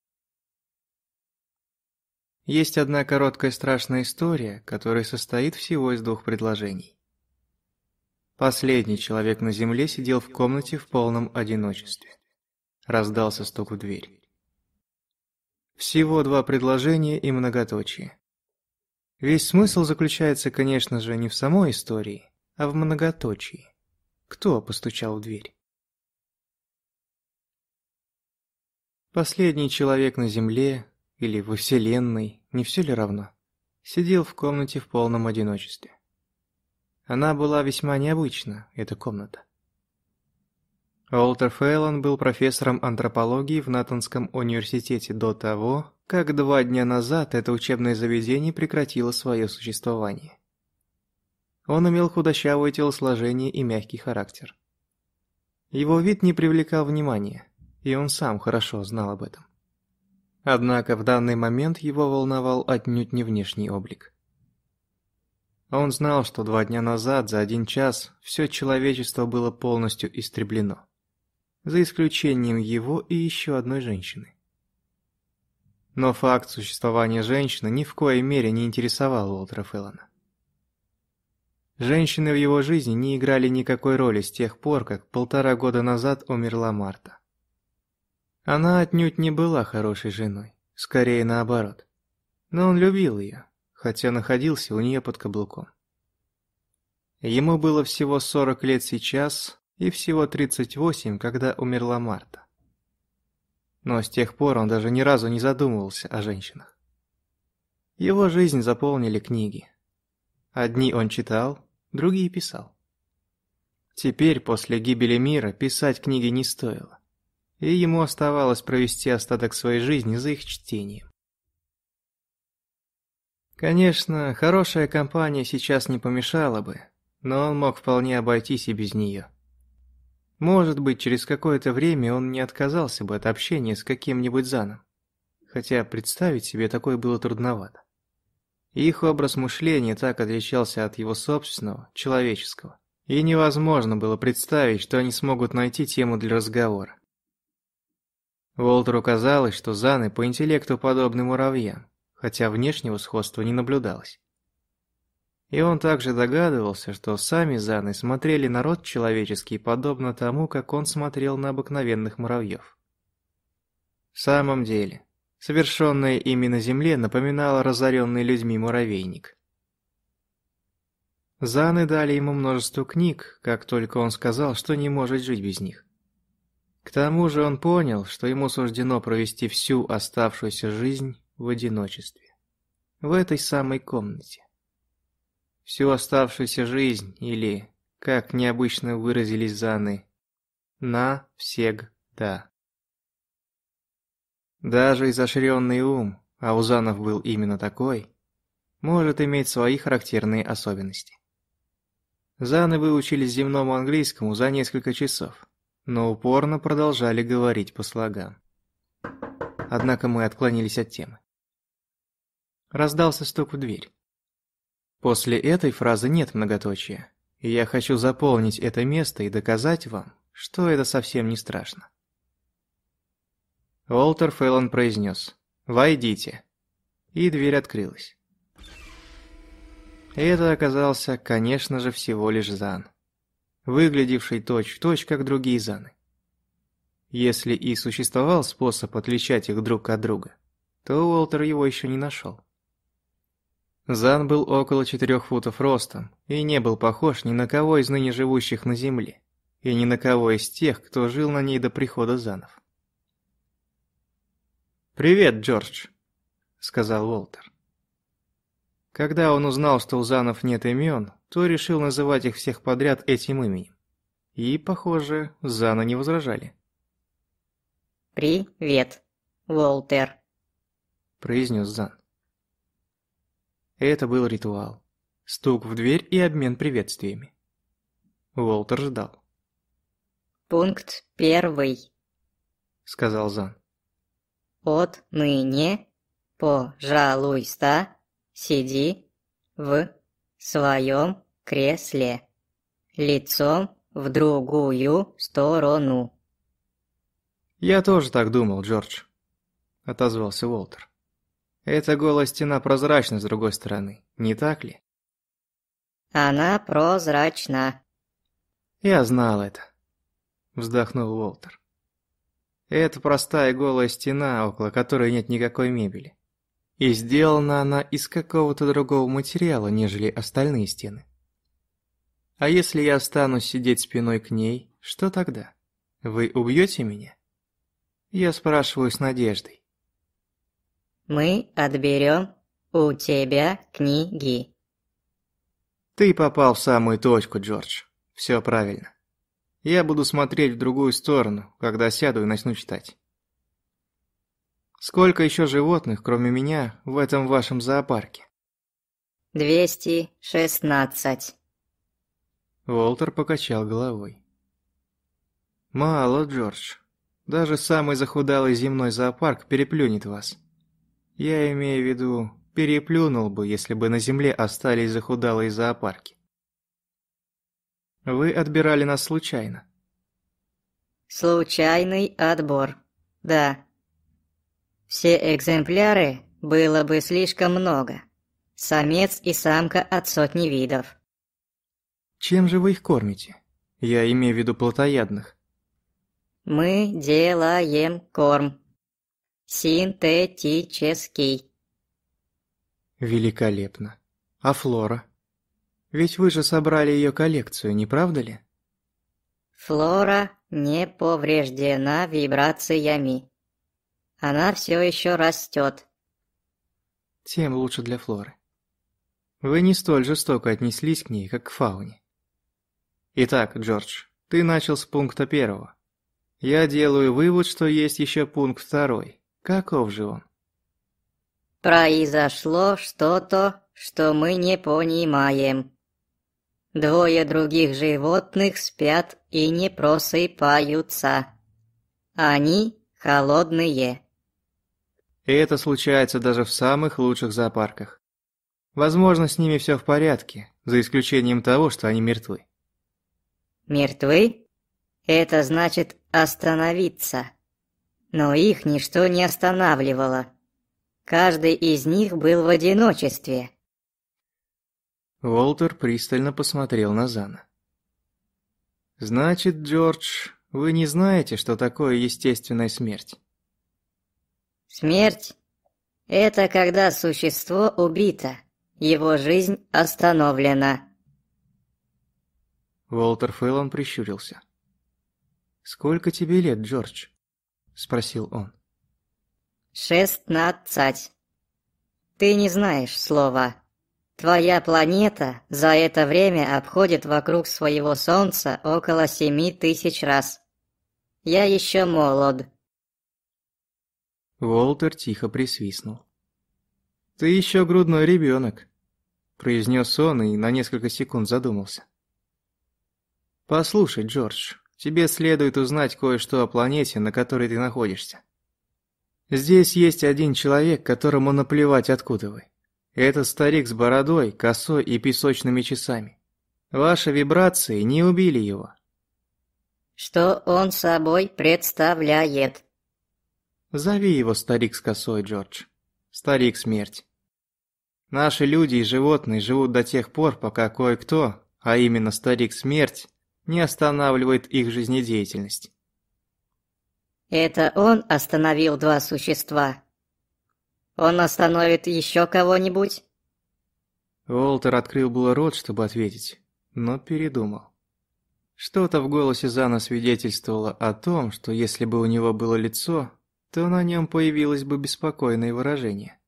Есть одна короткая страшная история, которая состоит всего из двух предложений. Последний человек на земле сидел в комнате в полном одиночестве. Раздался стук в дверь. Всего два предложения и многоточие. Весь смысл заключается, конечно же, не в самой истории, а в многоточии. Кто постучал в дверь? Последний человек на Земле или во Вселенной, не все ли равно, сидел в комнате в полном одиночестве. Она была весьма необычна, эта комната. Уолтер Фейлон был профессором антропологии в Натанском университете до того, как два дня назад это учебное заведение прекратило свое существование. Он имел худощавое телосложение и мягкий характер. Его вид не привлекал внимания, и он сам хорошо знал об этом. Однако в данный момент его волновал отнюдь не внешний облик. Он знал, что два дня назад, за один час, все человечество было полностью истреблено. За исключением его и еще одной женщины. Но факт существования женщины ни в коей мере не интересовал Уолтера Феллона. Женщины в его жизни не играли никакой роли с тех пор, как полтора года назад умерла Марта. Она отнюдь не была хорошей женой, скорее наоборот. Но он любил ее, хотя находился у нее под каблуком. Ему было всего 40 лет сейчас и всего 38, когда умерла Марта. Но с тех пор он даже ни разу не задумывался о женщинах. Его жизнь заполнили книги. Одни он читал, другие писал. Теперь, после гибели мира, писать книги не стоило и ему оставалось провести остаток своей жизни за их чтением. Конечно, хорошая компания сейчас не помешала бы, но он мог вполне обойтись и без нее. Может быть, через какое-то время он не отказался бы от общения с каким-нибудь заном, хотя представить себе такое было трудновато. Их образ мышления так отличался от его собственного, человеческого, и невозможно было представить, что они смогут найти тему для разговора. Уолтеру казалось, что Заны по интеллекту подобны муравьям, хотя внешнего сходства не наблюдалось. И он также догадывался, что сами Заны смотрели на род человеческий подобно тому, как он смотрел на обыкновенных муравьев. В самом деле, совершенное ими на земле напоминало разоренный людьми муравейник. Заны дали ему множество книг, как только он сказал, что не может жить без них. К тому же он понял, что ему суждено провести всю оставшуюся жизнь в одиночестве. В этой самой комнате. Всю оставшуюся жизнь, или, как необычно выразились Заны, навсегда. Даже изощренный ум, а у Занов был именно такой, может иметь свои характерные особенности. Заны выучились земному английскому за несколько часов, но упорно продолжали говорить по слогам. Однако мы отклонились от темы. Раздался стук в дверь. После этой фразы нет многоточия, и я хочу заполнить это место и доказать вам, что это совсем не страшно. Уолтер Фэллон произнес «Войдите», и дверь открылась. Это оказался, конечно же, всего лишь Зан, выглядевший точь-в-точь, как другие Заны. Если и существовал способ отличать их друг от друга, то Уолтер его еще не нашел. Зан был около четырех футов ростом и не был похож ни на кого из ныне живущих на Земле, и ни на кого из тех, кто жил на ней до прихода Занов. «Привет, Джордж», — сказал Уолтер. Когда он узнал, что у Занов нет имен, то решил называть их всех подряд этим именем. И, похоже, Заны не возражали. «Привет, Уолтер», — произнес Зан. Это был ритуал. Стук в дверь и обмен приветствиями. Уолтер ждал. «Пункт первый», — сказал Зан. Отныне, пожалуйста, сиди в своем кресле, лицом в другую сторону. «Я тоже так думал, Джордж», — отозвался Уолтер. «Эта голая стена прозрачна с другой стороны, не так ли?» «Она прозрачна». «Я знал это», — вздохнул Уолтер. Это простая голая стена, около которой нет никакой мебели. И сделана она из какого-то другого материала, нежели остальные стены. А если я останусь сидеть спиной к ней, что тогда? Вы убьете меня? Я спрашиваю с надеждой. Мы отберем у тебя книги. Ты попал в самую точку, Джордж. Все правильно. Я буду смотреть в другую сторону, когда сяду и начну читать. Сколько еще животных, кроме меня, в этом вашем зоопарке? Двести шестнадцать. Уолтер покачал головой. Мало, Джордж. Даже самый захудалый земной зоопарк переплюнет вас. Я имею в виду, переплюнул бы, если бы на земле остались захудалые зоопарки. Вы отбирали нас случайно. Случайный отбор. Да. Все экземпляры было бы слишком много. Самец и самка от сотни видов. Чем же вы их кормите? Я имею в виду плотоядных. Мы делаем корм. Синтетический. Великолепно. А флора? Ведь вы же собрали ее коллекцию, не правда ли? Флора не повреждена вибрациями. Она все еще растет. Тем лучше для Флоры. Вы не столь жестоко отнеслись к ней, как к фауне. Итак, Джордж, ты начал с пункта первого. Я делаю вывод, что есть еще пункт второй. Каков же он? Произошло что-то, что мы не понимаем. Двое других животных спят и не просыпаются. Они холодные. И это случается даже в самых лучших зоопарках. Возможно, с ними все в порядке, за исключением того, что они мертвы. Мертвы? Это значит остановиться. Но их ничто не останавливало. Каждый из них был в одиночестве. Уолтер пристально посмотрел на Зана. «Значит, Джордж, вы не знаете, что такое естественная смерть?» Смерть – это когда существо убито, его жизнь остановлена. Уолтер Фэллон прищурился. «Сколько тебе лет, Джордж?» – спросил он. «Шестнадцать. Ты не знаешь слова. Твоя планета за это время обходит вокруг своего Солнца около семи тысяч раз. Я еще молод». Уолтер тихо присвистнул. «Ты еще грудной ребенок», – произнес он и на несколько секунд задумался. «Послушай, Джордж, тебе следует узнать кое-что о планете, на которой ты находишься. Здесь есть один человек, которому наплевать, откуда вы. Это старик с бородой, косой и песочными часами. Ваши вибрации не убили его». «Что он собой представляет?» Зови его старик с косой, Джордж. Старик смерть. Наши люди и животные живут до тех пор, пока кое-кто, а именно старик смерть, не останавливает их жизнедеятельность. Это он остановил два существа. Он остановит еще кого-нибудь? Уолтер открыл было рот, чтобы ответить, но передумал. Что-то в голосе Зана свидетельствовало о том, что если бы у него было лицо, то на нем появилось бы беспокойное выражение.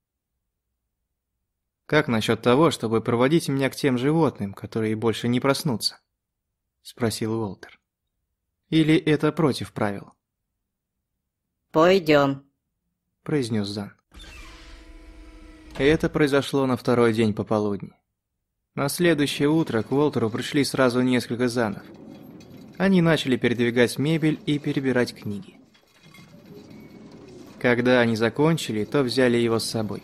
«Как насчет того, чтобы проводить меня к тем животным, которые больше не проснутся?» – спросил Уолтер. «Или это против правил?» «Пойдем», – произнес Зан. Это произошло на второй день пополудни. На следующее утро к Уолтеру пришли сразу несколько занов. Они начали передвигать мебель и перебирать книги. Когда они закончили, то взяли его с собой.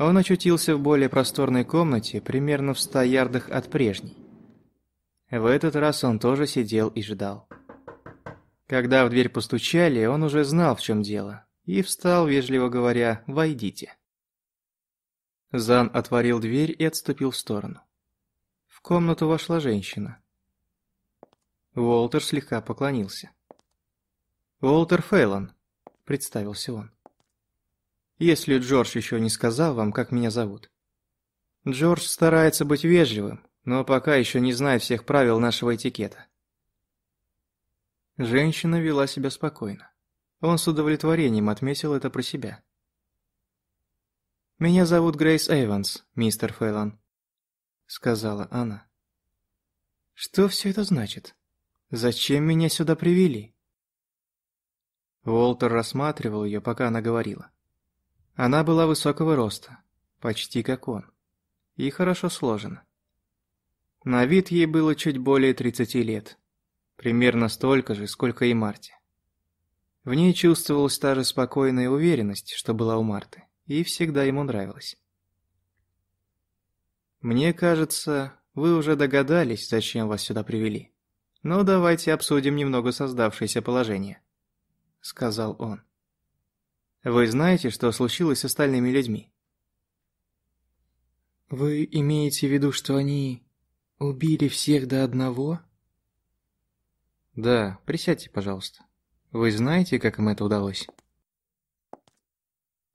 Он очутился в более просторной комнате, примерно в ста ярдах от прежней. В этот раз он тоже сидел и ждал. Когда в дверь постучали, он уже знал, в чем дело, и встал, вежливо говоря, «Войдите». Зан отворил дверь и отступил в сторону. В комнату вошла женщина. Уолтер слегка поклонился. «Уолтер Фейлон», — представился он. «Если Джордж еще не сказал вам, как меня зовут. Джордж старается быть вежливым, но пока еще не знает всех правил нашего этикета». Женщина вела себя спокойно. Он с удовлетворением отметил это про себя. «Меня зовут Грейс Эйванс, мистер Фейлон», — сказала она. «Что все это значит? Зачем меня сюда привели?» Уолтер рассматривал ее, пока она говорила. Она была высокого роста, почти как он, и хорошо сложена. На вид ей было чуть более 30 лет, примерно столько же, сколько и Марте. В ней чувствовалась та же спокойная уверенность, что была у Марты, и всегда ему нравилась. «Мне кажется, вы уже догадались, зачем вас сюда привели. Но давайте обсудим немного создавшееся положение» сказал он. Вы знаете, что случилось с остальными людьми? Вы имеете в виду, что они убили всех до одного? Да, присядьте, пожалуйста. Вы знаете, как им это удалось?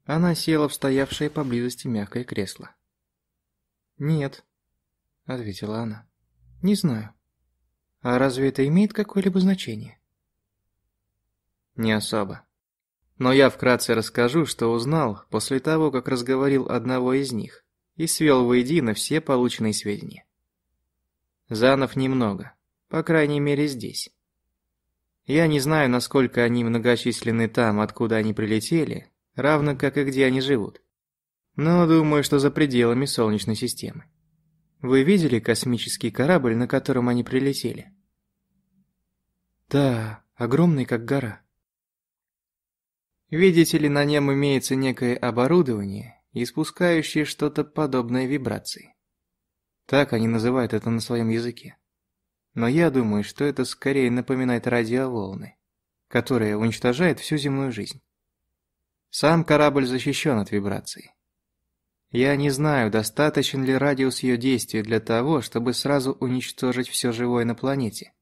Она села в стоявшее поблизости мягкое кресло. «Нет», — ответила она. «Не знаю. А разве это имеет какое-либо значение?» Не особо. Но я вкратце расскажу, что узнал после того, как разговорил одного из них и свел воедино все полученные сведения. Занов немного, по крайней мере здесь. Я не знаю, насколько они многочисленны там, откуда они прилетели, равно как и где они живут. Но думаю, что за пределами Солнечной системы. Вы видели космический корабль, на котором они прилетели? Да, огромный как гора. Видите ли, на нем имеется некое оборудование, испускающие что-то подобное вибрации. Так они называют это на своем языке. Но я думаю, что это скорее напоминает радиоволны, которые уничтожают всю земную жизнь. Сам корабль защищен от вибраций. Я не знаю, достаточен ли радиус ее действия для того, чтобы сразу уничтожить все живое на планете.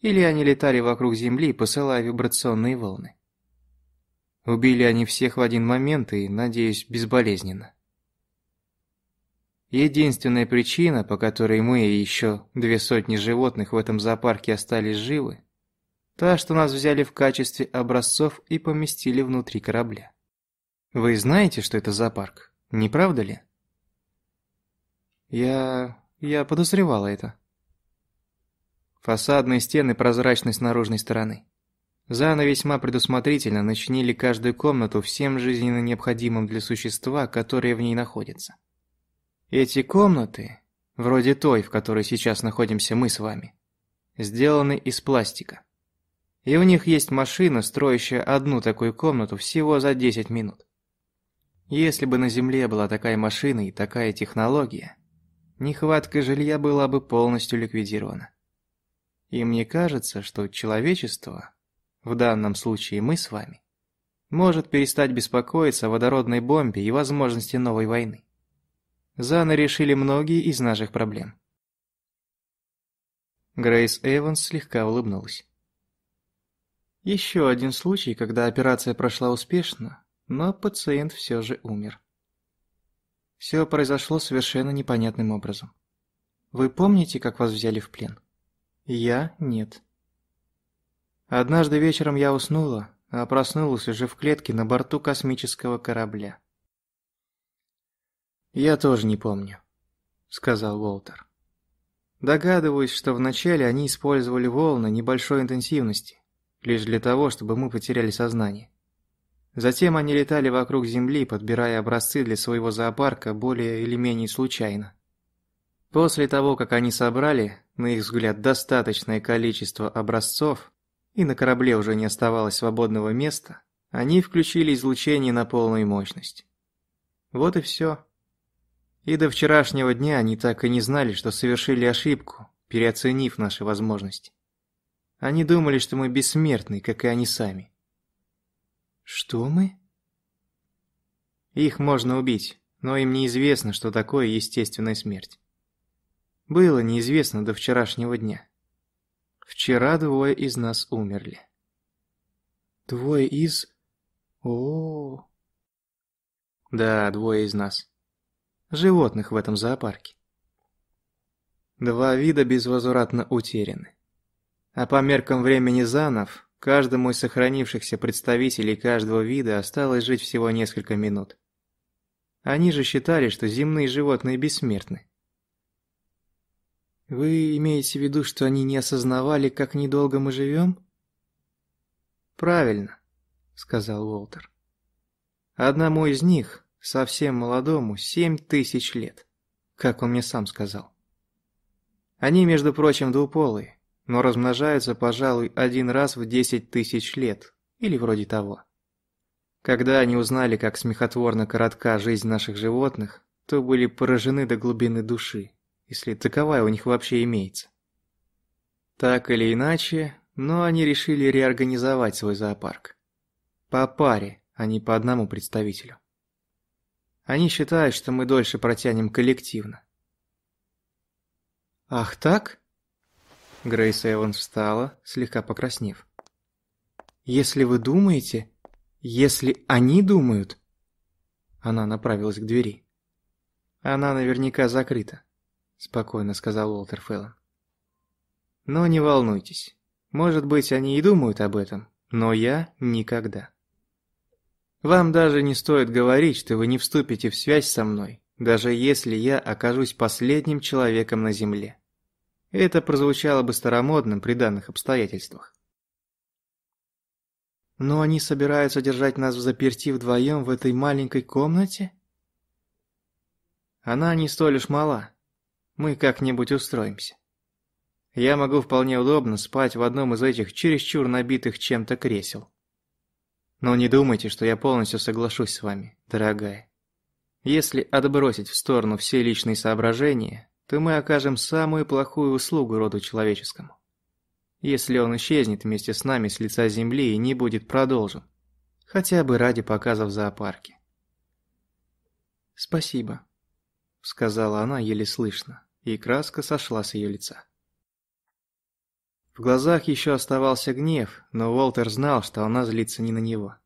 Или они летали вокруг Земли, посылая вибрационные волны. Убили они всех в один момент и, надеюсь, безболезненно. Единственная причина, по которой мы и еще две сотни животных в этом зоопарке остались живы, та, что нас взяли в качестве образцов и поместили внутри корабля. Вы знаете, что это зоопарк, не правда ли? Я... я подозревала это. Фасадные стены прозрачны с наружной стороны. Зана весьма предусмотрительно начинили каждую комнату всем жизненно необходимым для существа, которое в ней находится. Эти комнаты, вроде той, в которой сейчас находимся мы с вами, сделаны из пластика. И у них есть машина, строящая одну такую комнату всего за 10 минут. Если бы на Земле была такая машина и такая технология, нехватка жилья была бы полностью ликвидирована. И мне кажется, что человечество в данном случае мы с вами, может перестать беспокоиться о водородной бомбе и возможности новой войны. Заны решили многие из наших проблем. Грейс Эванс слегка улыбнулась. Еще один случай, когда операция прошла успешно, но пациент все же умер. Все произошло совершенно непонятным образом. Вы помните, как вас взяли в плен? Я – нет. Однажды вечером я уснула, а проснулась уже в клетке на борту космического корабля. «Я тоже не помню», — сказал Уолтер. «Догадываюсь, что вначале они использовали волны небольшой интенсивности, лишь для того, чтобы мы потеряли сознание. Затем они летали вокруг Земли, подбирая образцы для своего зоопарка более или менее случайно. После того, как они собрали, на их взгляд, достаточное количество образцов, и на корабле уже не оставалось свободного места, они включили излучение на полную мощность. Вот и все. И до вчерашнего дня они так и не знали, что совершили ошибку, переоценив наши возможности. Они думали, что мы бессмертны, как и они сами. Что мы? Их можно убить, но им неизвестно, что такое естественная смерть. Было неизвестно до вчерашнего дня. Вчера двое из нас умерли. Двое из... О, -о, -о. Да, двое из нас. Животных в этом зоопарке. Два вида безвозвратно утеряны. А по меркам времени Занов, каждому из сохранившихся представителей каждого вида осталось жить всего несколько минут. Они же считали, что земные животные бессмертны. Вы имеете в виду, что они не осознавали, как недолго мы живем? Правильно, сказал Уолтер. Одному из них, совсем молодому, семь тысяч лет, как он мне сам сказал. Они, между прочим, двуполые, но размножаются, пожалуй, один раз в десять тысяч лет, или вроде того. Когда они узнали, как смехотворно коротка жизнь наших животных, то были поражены до глубины души если таковая у них вообще имеется. Так или иначе, но они решили реорганизовать свой зоопарк. По паре, а не по одному представителю. Они считают, что мы дольше протянем коллективно. «Ах так?» Грейс Эванс встала, слегка покраснев. «Если вы думаете, если они думают...» Она направилась к двери. Она наверняка закрыта спокойно сказал Уолтер Феллон. Но не волнуйтесь. Может быть, они и думают об этом, но я никогда. Вам даже не стоит говорить, что вы не вступите в связь со мной, даже если я окажусь последним человеком на Земле. Это прозвучало бы старомодным при данных обстоятельствах. Но они собираются держать нас в заперти вдвоем в этой маленькой комнате? Она не столь уж мала, мы как-нибудь устроимся. Я могу вполне удобно спать в одном из этих чересчур набитых чем-то кресел. Но не думайте, что я полностью соглашусь с вами, дорогая. Если отбросить в сторону все личные соображения, то мы окажем самую плохую услугу роду человеческому. Если он исчезнет вместе с нами с лица земли и не будет продолжен, хотя бы ради показа в зоопарке. «Спасибо», — сказала она еле слышно, и краска сошла с ее лица. В глазах еще оставался гнев, но Уолтер знал, что она злится не на него.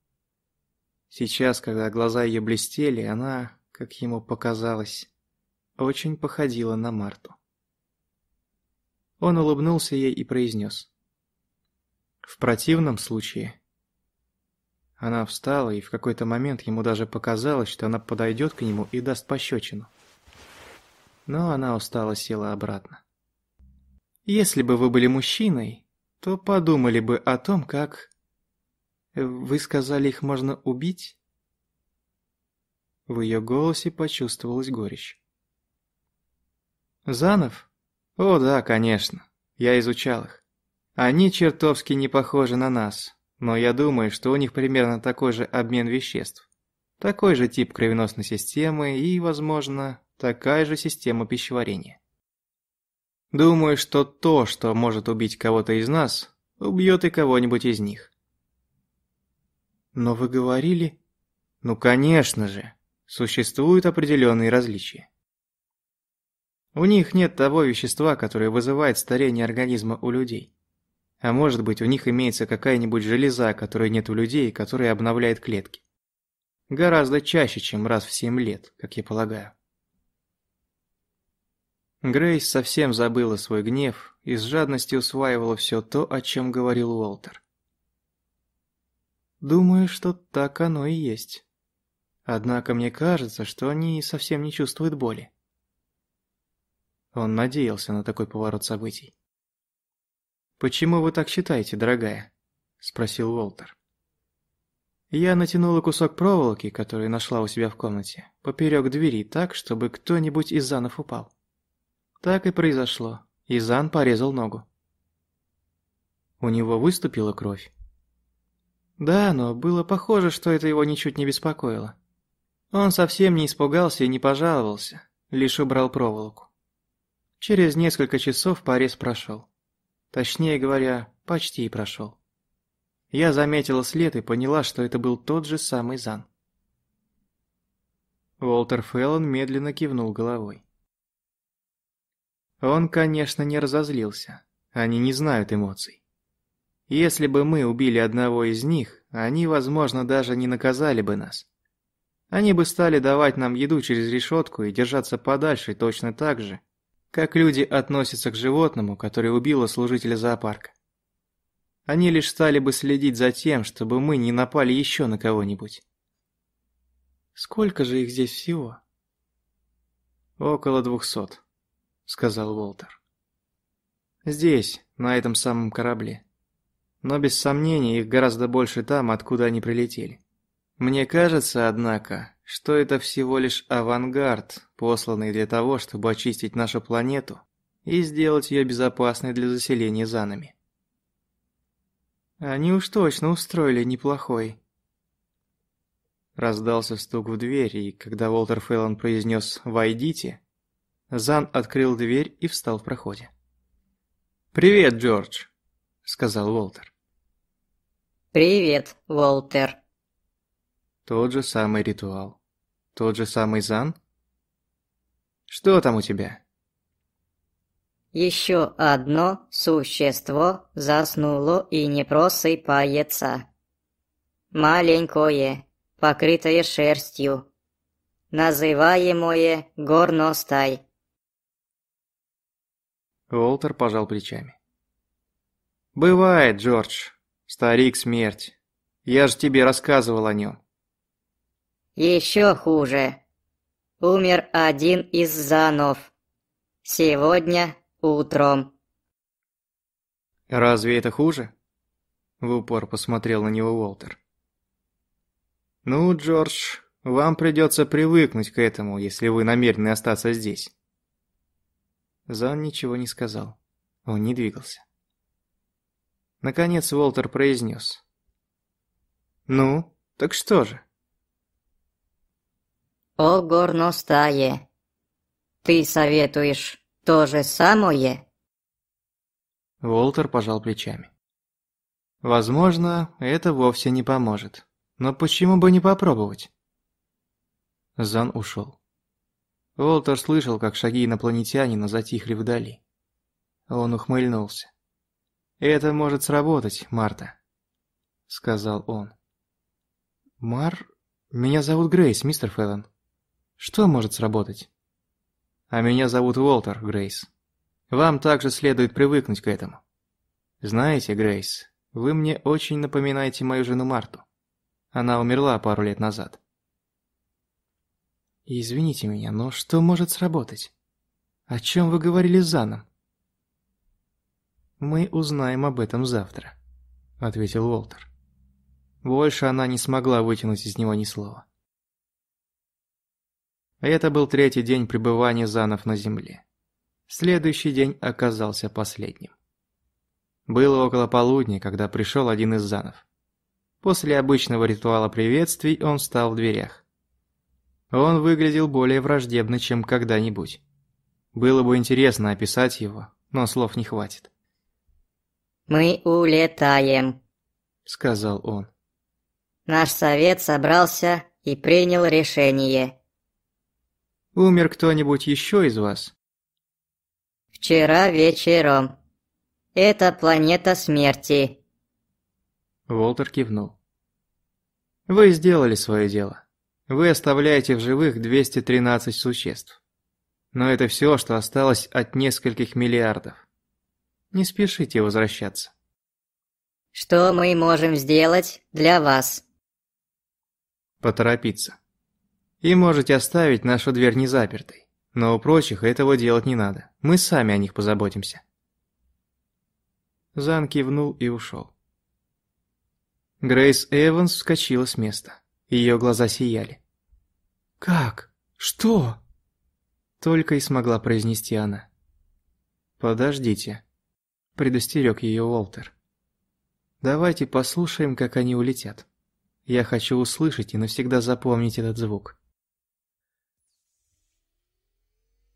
Сейчас, когда глаза ее блестели, она, как ему показалось, очень походила на Марту. Он улыбнулся ей и произнес. «В противном случае...» Она встала, и в какой-то момент ему даже показалось, что она подойдет к нему и даст пощечину. Но она устала села обратно. «Если бы вы были мужчиной, то подумали бы о том, как...» «Вы сказали, их можно убить?» В ее голосе почувствовалась горечь. «Занов? О да, конечно. Я изучал их. Они чертовски не похожи на нас, но я думаю, что у них примерно такой же обмен веществ. Такой же тип кровеносной системы и, возможно, такая же система пищеварения. Думаю, что то, что может убить кого-то из нас, убьет и кого-нибудь из них. Но вы говорили... Ну, конечно же, существуют определенные различия. У них нет того вещества, которое вызывает старение организма у людей. А может быть, у них имеется какая-нибудь железа, которой нет у людей, которая обновляет клетки. Гораздо чаще, чем раз в 7 лет, как я полагаю. Грейс совсем забыла свой гнев и с жадностью усваивала все то, о чем говорил Уолтер. Думаю, что так оно и есть. Однако мне кажется, что они совсем не чувствуют боли. Он надеялся на такой поворот событий. «Почему вы так считаете, дорогая?» – спросил Уолтер. Я натянула кусок проволоки, который нашла у себя в комнате, поперек двери так, чтобы кто-нибудь из Занов упал. Так и произошло. Изан порезал ногу. У него выступила кровь. Да, но было похоже, что это его ничуть не беспокоило. Он совсем не испугался и не пожаловался, лишь убрал проволоку. Через несколько часов порез прошел. Точнее говоря, почти прошел. Я заметила след и поняла, что это был тот же самый Зан. Уолтер Феллон медленно кивнул головой. Он, конечно, не разозлился. Они не знают эмоций. Если бы мы убили одного из них, они, возможно, даже не наказали бы нас. Они бы стали давать нам еду через решетку и держаться подальше точно так же, как люди относятся к животному, которое убило служителя зоопарка. Они лишь стали бы следить за тем, чтобы мы не напали еще на кого-нибудь. Сколько же их здесь всего? Около двухсот, сказал Уолтер. Здесь, на этом самом корабле. Но без сомнения их гораздо больше там, откуда они прилетели. Мне кажется, однако, что это всего лишь авангард, посланный для того, чтобы очистить нашу планету и сделать ее безопасной для заселения занами. Они уж точно устроили неплохой. Раздался стук в дверь, и когда Уолтер Фейлон произнес «Войдите», Зан открыл дверь и встал в проходе. «Привет, Джордж», — сказал Уолтер. «Привет, Уолтер». Тот же самый ритуал. Тот же самый Зан? Что там у тебя? Еще одно существо заснуло и не просыпается. Маленькое, покрытое шерстью, называемое горностай. Уолтер пожал плечами. «Бывает, Джордж. Старик смерть. Я же тебе рассказывал о нем. Еще хуже. Умер один из занов. Сегодня утром. Разве это хуже? В упор посмотрел на него Уолтер. Ну, Джордж, вам придется привыкнуть к этому, если вы намерены остаться здесь. Зан ничего не сказал. Он не двигался. Наконец Уолтер произнес. «Ну, так что же?» о горностае. Ты советуешь то же самое?» Уолтер пожал плечами. «Возможно, это вовсе не поможет. Но почему бы не попробовать?» Зан ушел. Уолтер слышал, как шаги инопланетянина затихли вдали. Он ухмыльнулся. «Это может сработать, Марта», — сказал он. «Мар... Меня зовут Грейс, мистер Фэллон. Что может сработать?» «А меня зовут Уолтер, Грейс. Вам также следует привыкнуть к этому. Знаете, Грейс, вы мне очень напоминаете мою жену Марту. Она умерла пару лет назад. Извините меня, но что может сработать? О чем вы говорили с Заном? Мы узнаем об этом завтра, ответил Уолтер. Больше она не смогла вытянуть из него ни слова. Это был третий день пребывания Занов на земле. Следующий день оказался последним. Было около полудня, когда пришел один из Занов. После обычного ритуала приветствий он встал в дверях. Он выглядел более враждебно, чем когда-нибудь. Было бы интересно описать его, но слов не хватит. «Мы улетаем», — сказал он. «Наш совет собрался и принял решение». «Умер кто-нибудь еще из вас?» «Вчера вечером. Это планета смерти». Волтер кивнул. «Вы сделали свое дело. Вы оставляете в живых 213 существ. Но это все, что осталось от нескольких миллиардов. Не спешите возвращаться. Что мы можем сделать для вас? Поторопиться. И можете оставить нашу дверь незапертой. Но у прочих этого делать не надо. Мы сами о них позаботимся. Зан кивнул и ушел. Грейс Эванс вскочила с места. Ее глаза сияли. «Как? Что?» Только и смогла произнести она. «Подождите», – предостерег ее Уолтер. «Давайте послушаем, как они улетят. Я хочу услышать и навсегда запомнить этот звук».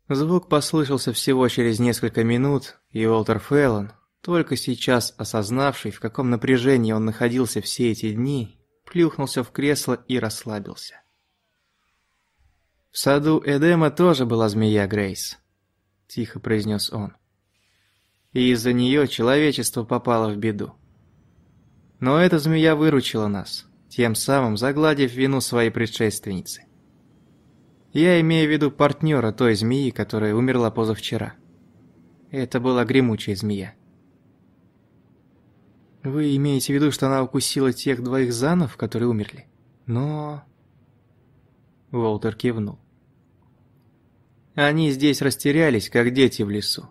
Звук послышался всего через несколько минут, и Уолтер Феллон, только сейчас осознавший, в каком напряжении он находился все эти дни, плюхнулся в кресло и расслабился. «В саду Эдема тоже была змея Грейс», – тихо произнес он. «И из-за нее человечество попало в беду. Но эта змея выручила нас, тем самым загладив вину своей предшественницы. Я имею в виду партнера той змеи, которая умерла позавчера. Это была гремучая змея. Вы имеете в виду, что она укусила тех двоих занов, которые умерли? Но... Волтер кивнул. Они здесь растерялись, как дети в лесу.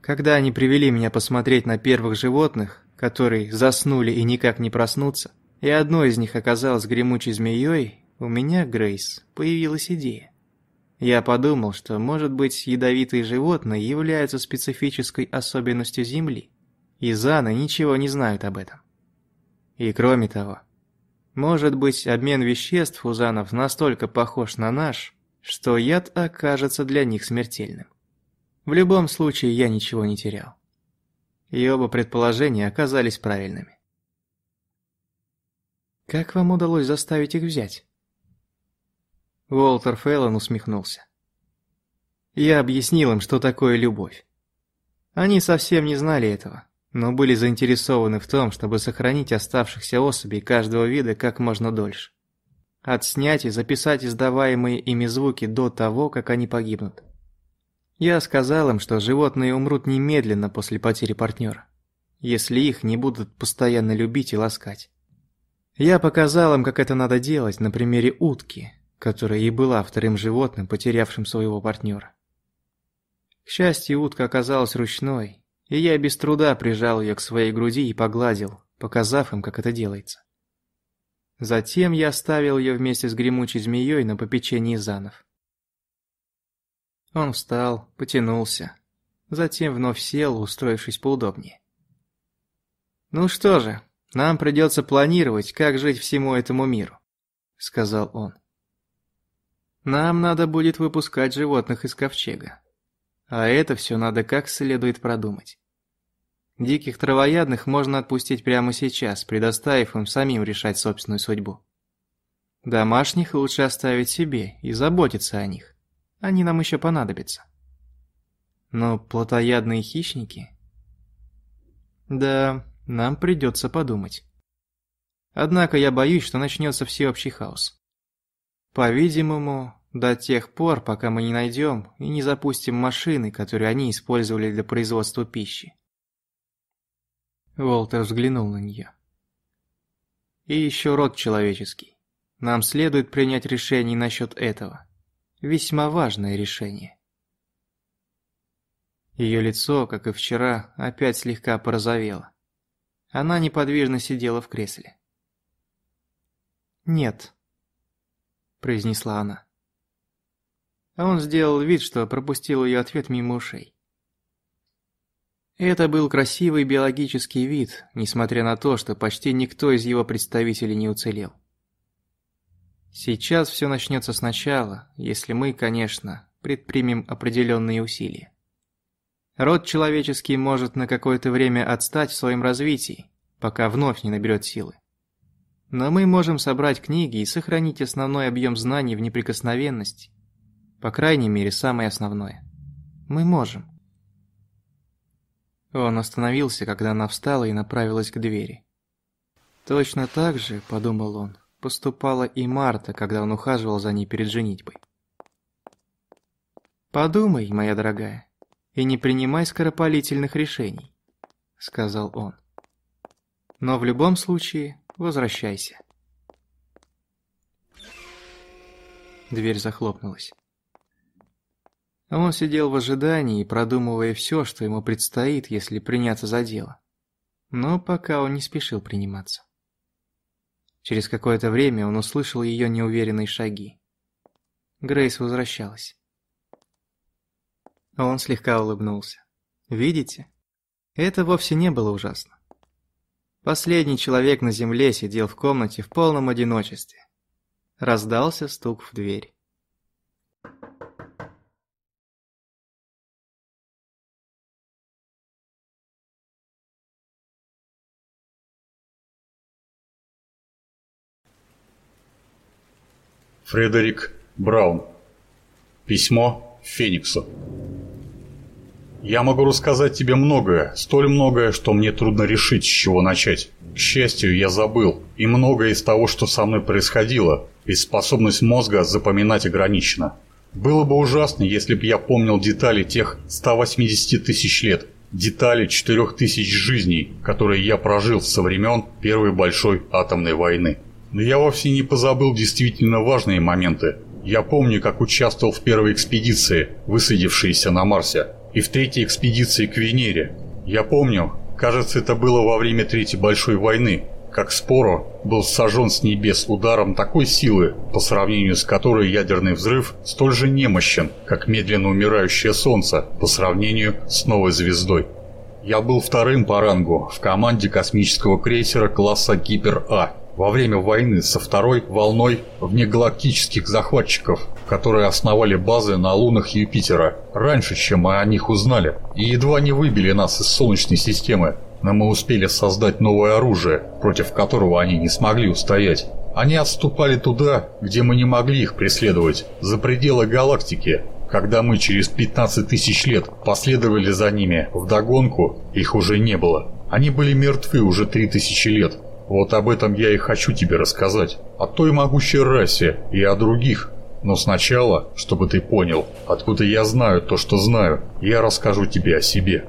Когда они привели меня посмотреть на первых животных, которые заснули и никак не проснутся, и одно из них оказалось гремучей змеей, у меня, Грейс, появилась идея. Я подумал, что, может быть, ядовитые животные являются специфической особенностью Земли, и Заны ничего не знают об этом. И кроме того, может быть, обмен веществ у Занов настолько похож на наш, что яд окажется для них смертельным. В любом случае, я ничего не терял. И оба предположения оказались правильными. «Как вам удалось заставить их взять?» Уолтер Феллон усмехнулся. Я объяснил им, что такое любовь. Они совсем не знали этого, но были заинтересованы в том, чтобы сохранить оставшихся особей каждого вида как можно дольше. Отснять и записать издаваемые ими звуки до того, как они погибнут. Я сказал им, что животные умрут немедленно после потери партнера, если их не будут постоянно любить и ласкать. Я показал им, как это надо делать на примере утки, которая и была вторым животным, потерявшим своего партнера. К счастью, утка оказалась ручной, и я без труда прижал ее к своей груди и погладил, показав им, как это делается. Затем я оставил ее вместе с гремучей змеей на попечении Занов. Он встал, потянулся, затем вновь сел, устроившись поудобнее. «Ну что же, нам придется планировать, как жить всему этому миру», — сказал он. Нам надо будет выпускать животных из ковчега. А это все надо как следует продумать. Диких травоядных можно отпустить прямо сейчас, предоставив им самим решать собственную судьбу. Домашних лучше оставить себе и заботиться о них. Они нам еще понадобятся. Но плотоядные хищники... Да, нам придется подумать. Однако я боюсь, что начнется всеобщий хаос. По-видимому, до тех пор, пока мы не найдем и не запустим машины, которые они использовали для производства пищи. Уолтер взглянул на нее. И еще род человеческий. Нам следует принять решение насчет этого. Весьма важное решение. Ее лицо, как и вчера, опять слегка порозовело. Она неподвижно сидела в кресле. «Нет», – произнесла она. А он сделал вид, что пропустил ее ответ мимо ушей. Это был красивый биологический вид, несмотря на то, что почти никто из его представителей не уцелел. Сейчас все начнется сначала, если мы, конечно, предпримем определенные усилия. Род человеческий может на какое-то время отстать в своем развитии, пока вновь не наберет силы. Но мы можем собрать книги и сохранить основной объем знаний в неприкосновенности. По крайней мере, самое основное. Мы можем. Он остановился, когда она встала и направилась к двери. Точно так же, подумал он, поступала и Марта, когда он ухаживал за ней перед женитьбой. «Подумай, моя дорогая, и не принимай скоропалительных решений», — сказал он. «Но в любом случае возвращайся». Дверь захлопнулась. Он сидел в ожидании, продумывая все, что ему предстоит, если приняться за дело. Но пока он не спешил приниматься. Через какое-то время он услышал ее неуверенные шаги. Грейс возвращалась. Он слегка улыбнулся. «Видите? Это вовсе не было ужасно. Последний человек на земле сидел в комнате в полном одиночестве. Раздался стук в дверь. Фредерик Браун. Письмо Фениксу. Я могу рассказать тебе многое, столь многое, что мне трудно решить, с чего начать. К счастью, я забыл, и многое из того, что со мной происходило, ведь способность мозга запоминать ограничена. Было бы ужасно, если бы я помнил детали тех 180 тысяч лет, детали 4 тысяч жизней, которые я прожил со времен Первой Большой атомной войны. Но я вовсе не позабыл действительно важные моменты. Я помню, как участвовал в первой экспедиции, высадившейся на Марсе, и в третьей экспедиции к Венере. Я помню, кажется, это было во время Третьей Большой войны, как Споро был сожжен с небес ударом такой силы, по сравнению с которой ядерный взрыв столь же немощен, как медленно умирающее Солнце по сравнению с новой звездой. Я был вторым по рангу в команде космического крейсера класса Гипер-А во время войны со второй волной внегалактических захватчиков, которые основали базы на лунах Юпитера раньше, чем мы о них узнали, и едва не выбили нас из Солнечной системы, но мы успели создать новое оружие, против которого они не смогли устоять. Они отступали туда, где мы не могли их преследовать, за пределы галактики. Когда мы через 15 тысяч лет последовали за ними вдогонку, их уже не было. Они были мертвы уже 3000 лет, вот об этом я и хочу тебе рассказать. О той могучей расе и о других. Но сначала, чтобы ты понял, откуда я знаю то, что знаю, я расскажу тебе о себе.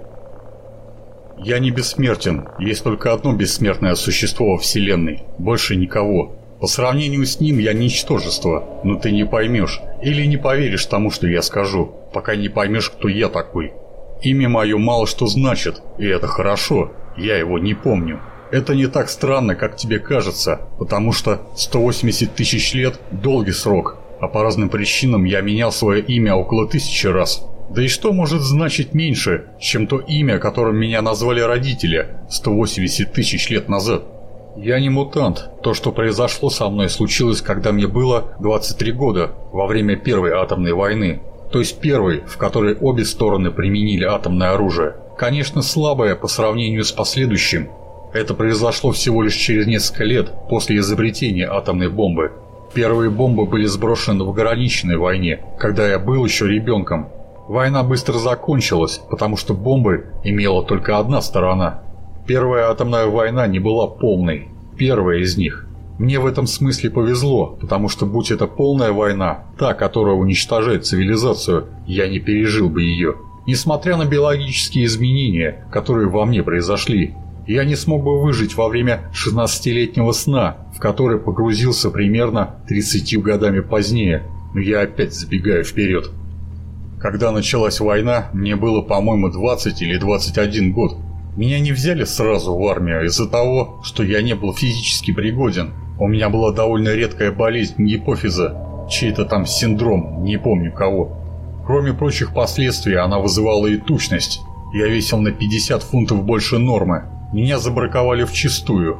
Я не бессмертен, есть только одно бессмертное существо во Вселенной, больше никого. По сравнению с ним я ничтожество, но ты не поймешь или не поверишь тому, что я скажу, пока не поймешь, кто я такой. Имя мое мало что значит, и это хорошо, я его не помню. Это не так странно, как тебе кажется, потому что 180 тысяч лет – долгий срок, а по разным причинам я менял свое имя около тысячи раз. Да и что может значить меньше, чем то имя, которым меня назвали родители 180 тысяч лет назад? Я не мутант. То, что произошло со мной, случилось, когда мне было 23 года, во время Первой атомной войны. То есть первой, в которой обе стороны применили атомное оружие. Конечно, слабое по сравнению с последующим. Это произошло всего лишь через несколько лет после изобретения атомной бомбы. Первые бомбы были сброшены в ограниченной войне, когда я был еще ребенком. Война быстро закончилась, потому что бомбы имела только одна сторона – Первая атомная война не была полной. Первая из них. Мне в этом смысле повезло, потому что будь это полная война, та, которая уничтожает цивилизацию, я не пережил бы ее. Несмотря на биологические изменения, которые во мне произошли, я не смог бы выжить во время 16-летнего сна, в который погрузился примерно 30 годами позднее, но я опять забегаю вперед. Когда началась война, мне было, по-моему, 20 или 21 год, меня не взяли сразу в армию из-за того, что я не был физически пригоден. У меня была довольно редкая болезнь гипофиза, чей-то там синдром, не помню кого. Кроме прочих последствий, она вызывала и тучность. Я весил на 50 фунтов больше нормы. Меня забраковали в чистую.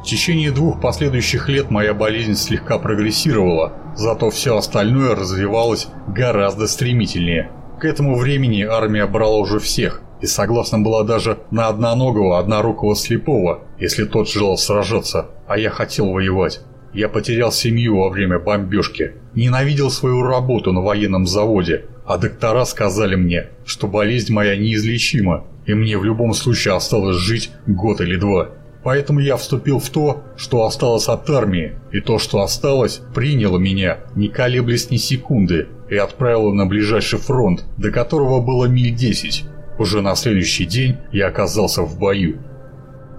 В течение двух последующих лет моя болезнь слегка прогрессировала, зато все остальное развивалось гораздо стремительнее. К этому времени армия брала уже всех – и согласна была даже на одноногого, однорукого слепого, если тот желал сражаться, а я хотел воевать. Я потерял семью во время бомбежки, ненавидел свою работу на военном заводе, а доктора сказали мне, что болезнь моя неизлечима, и мне в любом случае осталось жить год или два. Поэтому я вступил в то, что осталось от армии, и то, что осталось, приняло меня, не колеблясь ни секунды, и отправило на ближайший фронт, до которого было миль десять. Уже на следующий день я оказался в бою.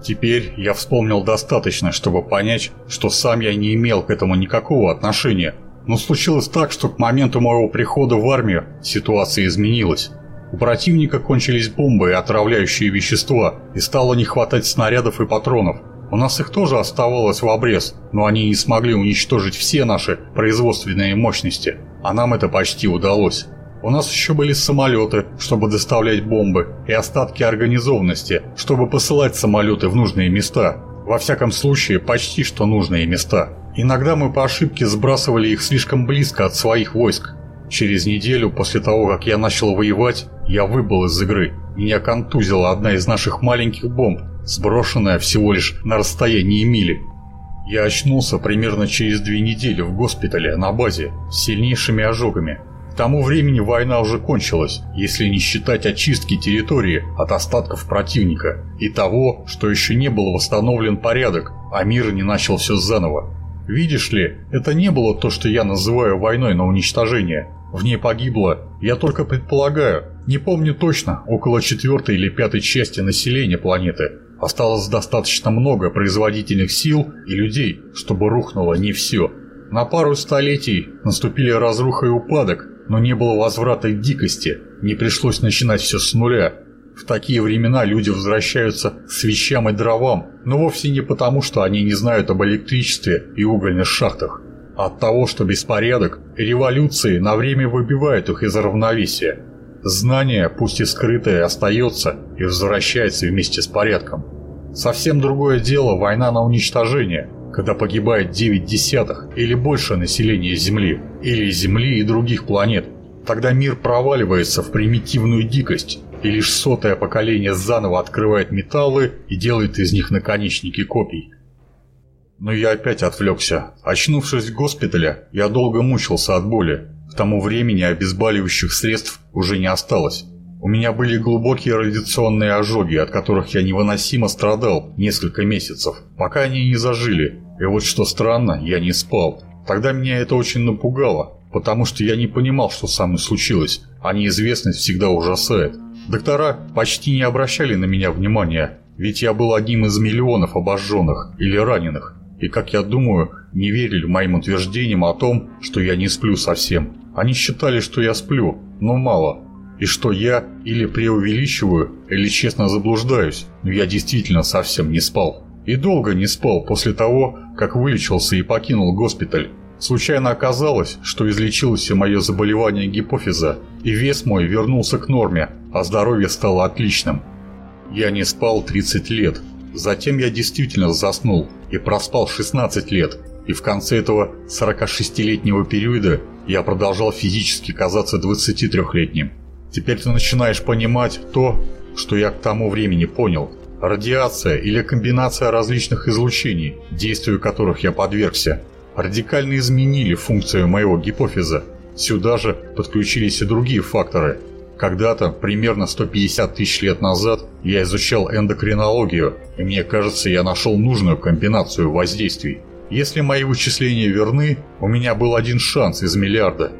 Теперь я вспомнил достаточно, чтобы понять, что сам я не имел к этому никакого отношения. Но случилось так, что к моменту моего прихода в армию ситуация изменилась. У противника кончились бомбы и отравляющие вещества, и стало не хватать снарядов и патронов. У нас их тоже оставалось в обрез, но они не смогли уничтожить все наши производственные мощности, а нам это почти удалось. У нас еще были самолеты, чтобы доставлять бомбы, и остатки организованности, чтобы посылать самолеты в нужные места. Во всяком случае, почти что нужные места. Иногда мы по ошибке сбрасывали их слишком близко от своих войск. Через неделю после того, как я начал воевать, я выбыл из игры. Меня контузила одна из наших маленьких бомб, сброшенная всего лишь на расстоянии мили. Я очнулся примерно через две недели в госпитале на базе с сильнейшими ожогами. К тому времени война уже кончилась, если не считать очистки территории от остатков противника и того, что еще не был восстановлен порядок, а мир не начал все заново. Видишь ли, это не было то, что я называю войной на уничтожение. В ней погибло, я только предполагаю, не помню точно, около четвертой или пятой части населения планеты. Осталось достаточно много производительных сил и людей, чтобы рухнуло не все. На пару столетий наступили разруха и упадок, но не было возврата к дикости, не пришлось начинать все с нуля. В такие времена люди возвращаются к свечам и дровам, но вовсе не потому, что они не знают об электричестве и угольных шахтах, от того, что беспорядок революции на время выбивают их из равновесия. Знание, пусть и скрытое, остается и возвращается вместе с порядком. Совсем другое дело война на уничтожение – когда погибает 9 десятых или больше населения Земли, или Земли и других планет. Тогда мир проваливается в примитивную дикость, и лишь сотое поколение заново открывает металлы и делает из них наконечники копий. Но я опять отвлекся. Очнувшись в госпитале, я долго мучился от боли. К тому времени обезболивающих средств уже не осталось. У меня были глубокие радиационные ожоги, от которых я невыносимо страдал несколько месяцев, пока они не зажили. И вот что странно, я не спал. Тогда меня это очень напугало, потому что я не понимал, что со мной случилось, а неизвестность всегда ужасает. Доктора почти не обращали на меня внимания, ведь я был одним из миллионов обожженных или раненых, и, как я думаю, не верили моим утверждениям о том, что я не сплю совсем. Они считали, что я сплю, но мало, и что я или преувеличиваю, или честно заблуждаюсь, но я действительно совсем не спал. И долго не спал после того, как вылечился и покинул госпиталь. Случайно оказалось, что излечилось мое заболевание гипофиза, и вес мой вернулся к норме, а здоровье стало отличным. Я не спал 30 лет. Затем я действительно заснул и проспал 16 лет, и в конце этого 46-летнего периода я продолжал физически казаться 23-летним. Теперь ты начинаешь понимать то, что я к тому времени понял. Радиация или комбинация различных излучений, действию которых я подвергся, радикально изменили функцию моего гипофиза. Сюда же подключились и другие факторы. Когда-то, примерно 150 тысяч лет назад, я изучал эндокринологию, и мне кажется, я нашел нужную комбинацию воздействий. Если мои вычисления верны, у меня был один шанс из миллиарда.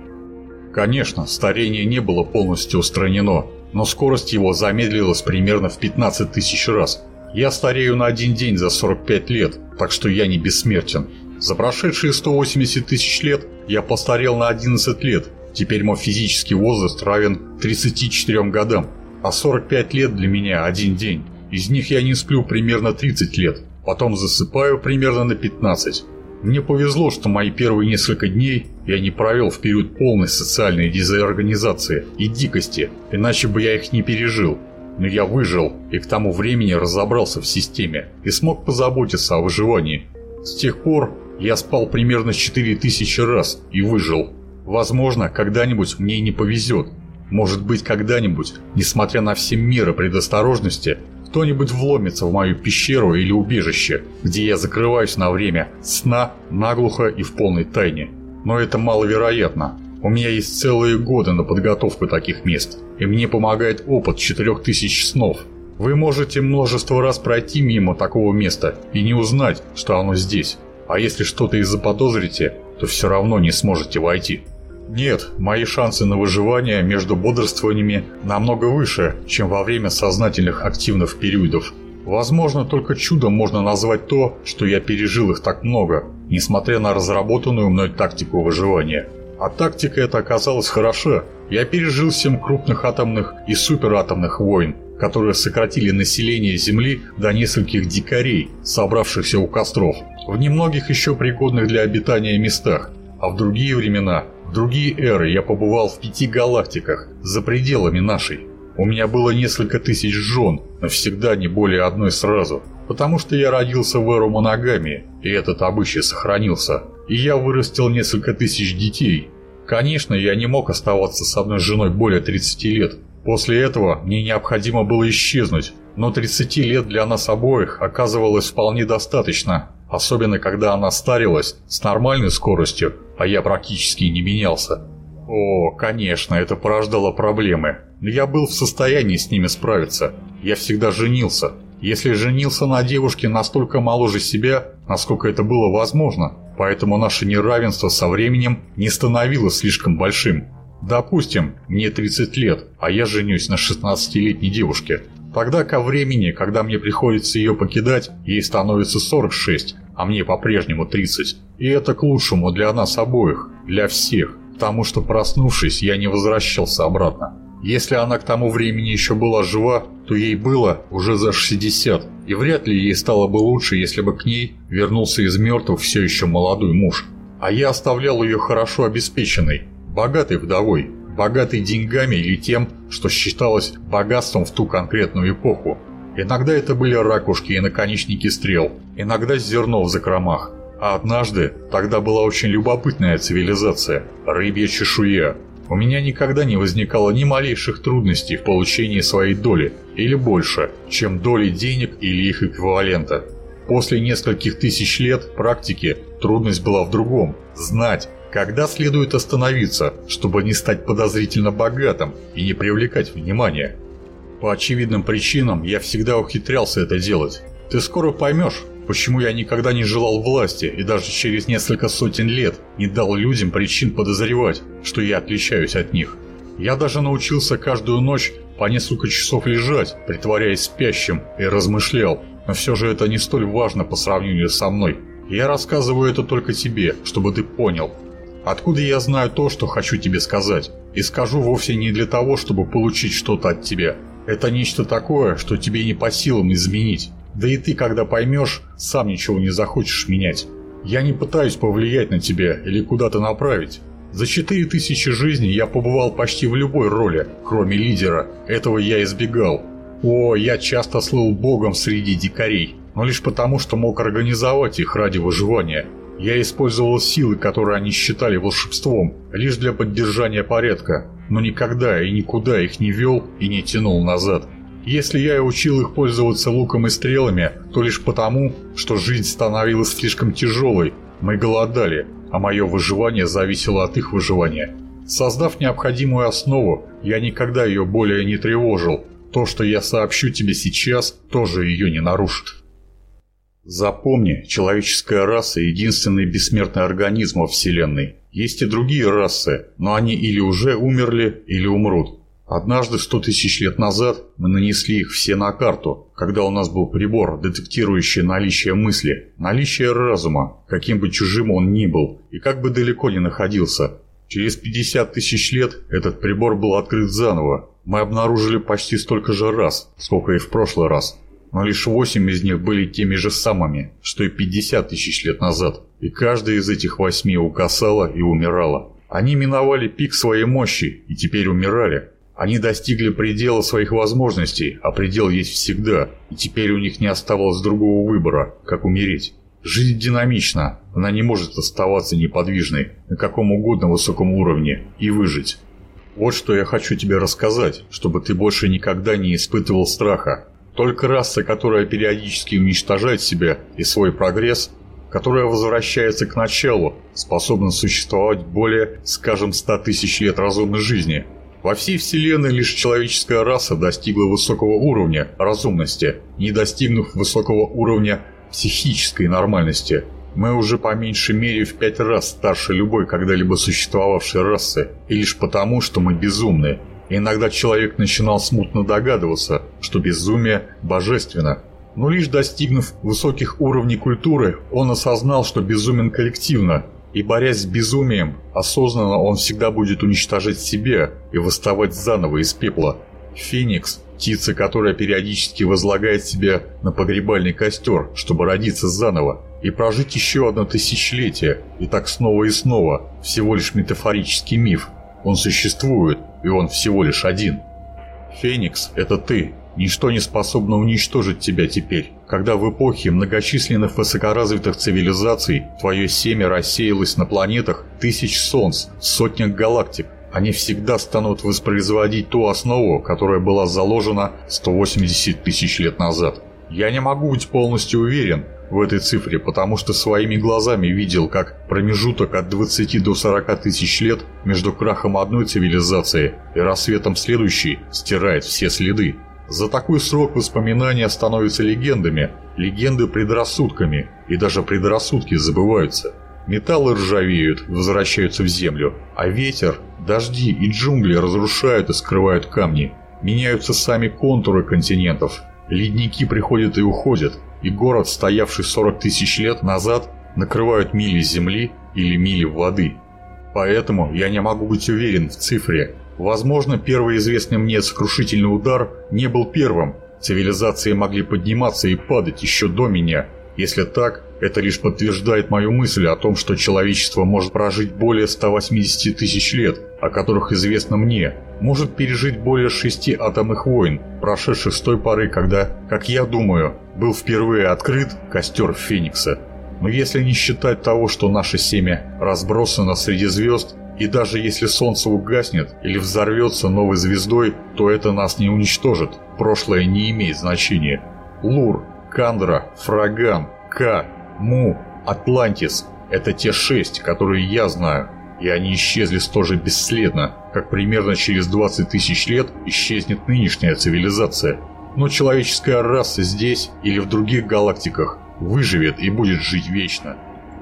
Конечно, старение не было полностью устранено, но скорость его замедлилась примерно в 15 тысяч раз. Я старею на один день за 45 лет, так что я не бессмертен. За прошедшие 180 тысяч лет я постарел на 11 лет. Теперь мой физический возраст равен 34 годам, а 45 лет для меня один день. Из них я не сплю примерно 30 лет, потом засыпаю примерно на 15. Мне повезло, что мои первые несколько дней я не провел в период полной социальной дезорганизации и дикости, иначе бы я их не пережил. Но я выжил и к тому времени разобрался в системе и смог позаботиться о выживании. С тех пор я спал примерно 4000 раз и выжил. Возможно, когда-нибудь мне не повезет. Может быть, когда-нибудь, несмотря на все меры предосторожности, кто-нибудь вломится в мою пещеру или убежище, где я закрываюсь на время сна, наглухо и в полной тайне. Но это маловероятно. У меня есть целые годы на подготовку таких мест, и мне помогает опыт 4000 снов. Вы можете множество раз пройти мимо такого места и не узнать, что оно здесь. А если что-то и заподозрите, то все равно не сможете войти. Нет, мои шансы на выживание между бодрствованиями намного выше, чем во время сознательных активных периодов. Возможно, только чудом можно назвать то, что я пережил их так много, несмотря на разработанную мной тактику выживания. А тактика эта оказалась хороша. Я пережил семь крупных атомных и суператомных войн, которые сократили население Земли до нескольких дикарей, собравшихся у костров, в немногих еще пригодных для обитания местах, а в другие времена в другие эры я побывал в пяти галактиках, за пределами нашей. У меня было несколько тысяч жен, но всегда не более одной сразу. Потому что я родился в эру моногамии, и этот обычай сохранился. И я вырастил несколько тысяч детей. Конечно, я не мог оставаться с одной женой более 30 лет. После этого мне необходимо было исчезнуть, но 30 лет для нас обоих оказывалось вполне достаточно, особенно когда она старилась с нормальной скоростью, а я практически не менялся. О, конечно, это порождало проблемы, но я был в состоянии с ними справиться. Я всегда женился. Если женился на девушке настолько моложе себя, насколько это было возможно, поэтому наше неравенство со временем не становилось слишком большим. Допустим, мне 30 лет, а я женюсь на 16-летней девушке. Тогда ко времени, когда мне приходится ее покидать, ей становится 46, а мне по-прежнему 30. И это к лучшему для нас обоих, для всех, потому что проснувшись, я не возвращался обратно. Если она к тому времени еще была жива, то ей было уже за 60, и вряд ли ей стало бы лучше, если бы к ней вернулся из мертвых все еще молодой муж. А я оставлял ее хорошо обеспеченной, богатой вдовой, богатой деньгами или тем, что считалось богатством в ту конкретную эпоху. Иногда это были ракушки и наконечники стрел, иногда зерно в закромах. А однажды, тогда была очень любопытная цивилизация – рыбья чешуя. У меня никогда не возникало ни малейших трудностей в получении своей доли, или больше, чем доли денег или их эквивалента. После нескольких тысяч лет практики трудность была в другом – знать, когда следует остановиться, чтобы не стать подозрительно богатым и не привлекать внимания. По очевидным причинам я всегда ухитрялся это делать. Ты скоро поймешь, почему я никогда не желал власти и даже через несколько сотен лет не дал людям причин подозревать, что я отличаюсь от них. Я даже научился каждую ночь по несколько часов лежать, притворяясь спящим, и размышлял, но все же это не столь важно по сравнению со мной. Я рассказываю это только тебе, чтобы ты понял. Откуда я знаю то, что хочу тебе сказать? И скажу вовсе не для того, чтобы получить что-то от тебя, это нечто такое, что тебе не по силам изменить. Да и ты, когда поймешь, сам ничего не захочешь менять. Я не пытаюсь повлиять на тебя или куда-то направить. За четыре тысячи жизней я побывал почти в любой роли, кроме лидера. Этого я избегал. О, я часто слыл богом среди дикарей. но лишь потому, что мог организовать их ради выживания. Я использовал силы, которые они считали волшебством, лишь для поддержания порядка, но никогда и никуда их не вел и не тянул назад. Если я и учил их пользоваться луком и стрелами, то лишь потому, что жизнь становилась слишком тяжелой, мы голодали, а мое выживание зависело от их выживания. Создав необходимую основу, я никогда ее более не тревожил. То, что я сообщу тебе сейчас, тоже ее не нарушит. Запомни, человеческая раса – единственный бессмертный организм во Вселенной. Есть и другие расы, но они или уже умерли, или умрут. Однажды, сто тысяч лет назад, мы нанесли их все на карту, когда у нас был прибор, детектирующий наличие мысли, наличие разума, каким бы чужим он ни был, и как бы далеко ни находился. Через 50 тысяч лет этот прибор был открыт заново. Мы обнаружили почти столько же раз, сколько и в прошлый раз. Но лишь 8 из них были теми же самыми, что и 50 тысяч лет назад. И каждая из этих восьми укасала и умирала. Они миновали пик своей мощи и теперь умирали. Они достигли предела своих возможностей, а предел есть всегда, и теперь у них не оставалось другого выбора, как умереть. Жизнь динамична, она не может оставаться неподвижной на каком угодно высоком уровне и выжить. Вот что я хочу тебе рассказать, чтобы ты больше никогда не испытывал страха. Только раса, которая периодически уничтожает себя и свой прогресс, которая возвращается к началу, способна существовать более, скажем, 100 тысяч лет разумной жизни – во всей Вселенной лишь человеческая раса достигла высокого уровня разумности, не достигнув высокого уровня психической нормальности. Мы уже по меньшей мере в пять раз старше любой когда-либо существовавшей расы, и лишь потому, что мы безумны. Иногда человек начинал смутно догадываться, что безумие божественно. Но лишь достигнув высоких уровней культуры, он осознал, что безумен коллективно, и борясь с безумием, осознанно он всегда будет уничтожать себя и восставать заново из пепла. Феникс – птица, которая периодически возлагает себя на погребальный костер, чтобы родиться заново и прожить еще одно тысячелетие, и так снова и снова, всего лишь метафорический миф. Он существует, и он всего лишь один. Феникс – это ты, Ничто не способно уничтожить тебя теперь, когда в эпохе многочисленных высокоразвитых цивилизаций твое семя рассеялось на планетах тысяч солнц, сотнях галактик. Они всегда станут воспроизводить ту основу, которая была заложена 180 тысяч лет назад. Я не могу быть полностью уверен в этой цифре, потому что своими глазами видел, как промежуток от 20 до 40 тысяч лет между крахом одной цивилизации и рассветом следующей стирает все следы. За такой срок воспоминания становятся легендами, легенды предрассудками, и даже предрассудки забываются. Металлы ржавеют, возвращаются в землю, а ветер, дожди и джунгли разрушают и скрывают камни. Меняются сами контуры континентов, ледники приходят и уходят, и город, стоявший 40 тысяч лет назад, накрывают мили земли или мили воды. Поэтому я не могу быть уверен в цифре, Возможно, первый известный мне сокрушительный удар не был первым. Цивилизации могли подниматься и падать еще до меня. Если так, это лишь подтверждает мою мысль о том, что человечество может прожить более 180 тысяч лет, о которых известно мне, может пережить более шести атомных войн, прошедших с той поры, когда, как я думаю, был впервые открыт костер Феникса. Но если не считать того, что наше семя разбросано среди звезд, и даже если солнце угаснет или взорвется новой звездой, то это нас не уничтожит. Прошлое не имеет значения. Лур, Кандра, Фраган, К, Му, Атлантис – это те шесть, которые я знаю. И они исчезли столь же бесследно, как примерно через 20 тысяч лет исчезнет нынешняя цивилизация. Но человеческая раса здесь или в других галактиках выживет и будет жить вечно.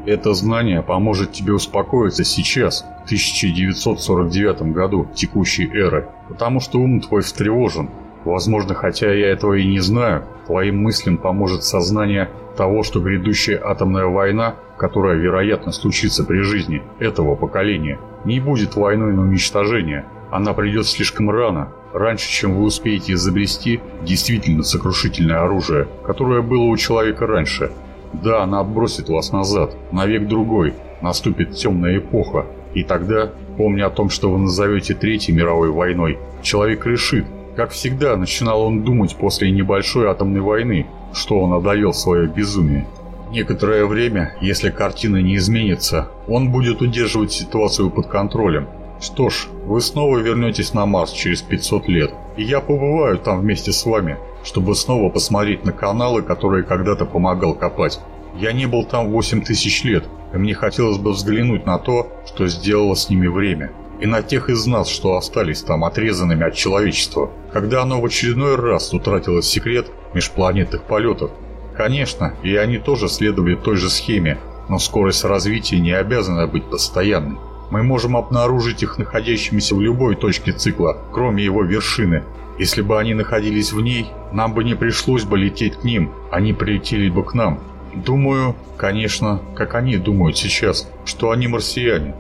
Это знание поможет тебе успокоиться сейчас, в 1949 году текущей эры, потому что ум твой встревожен. Возможно, хотя я этого и не знаю, твоим мыслям поможет сознание того, что грядущая атомная война, которая, вероятно, случится при жизни этого поколения, не будет войной на уничтожение. Она придет слишком рано, раньше, чем вы успеете изобрести действительно сокрушительное оружие, которое было у человека раньше – да, она отбросит вас назад, на век другой, наступит темная эпоха. И тогда, помня о том, что вы назовете Третьей мировой войной, человек решит, Как всегда, начинал он думать после небольшой атомной войны, что он одолел свое безумие. Некоторое время, если картина не изменится, он будет удерживать ситуацию под контролем. Что ж, вы снова вернетесь на Марс через 500 лет, и я побываю там вместе с вами, чтобы снова посмотреть на каналы, которые когда-то помогал копать. Я не был там 8 тысяч лет, и мне хотелось бы взглянуть на то, что сделало с ними время. И на тех из нас, что остались там отрезанными от человечества, когда оно в очередной раз утратило секрет межпланетных полетов. Конечно, и они тоже следовали той же схеме, но скорость развития не обязана быть постоянной. Мы можем обнаружить их находящимися в любой точке цикла, кроме его вершины. Если бы они находились в ней, нам бы не пришлось бы лететь к ним, они прилетели бы к нам. Думаю, конечно, как они думают сейчас, что они марсиане.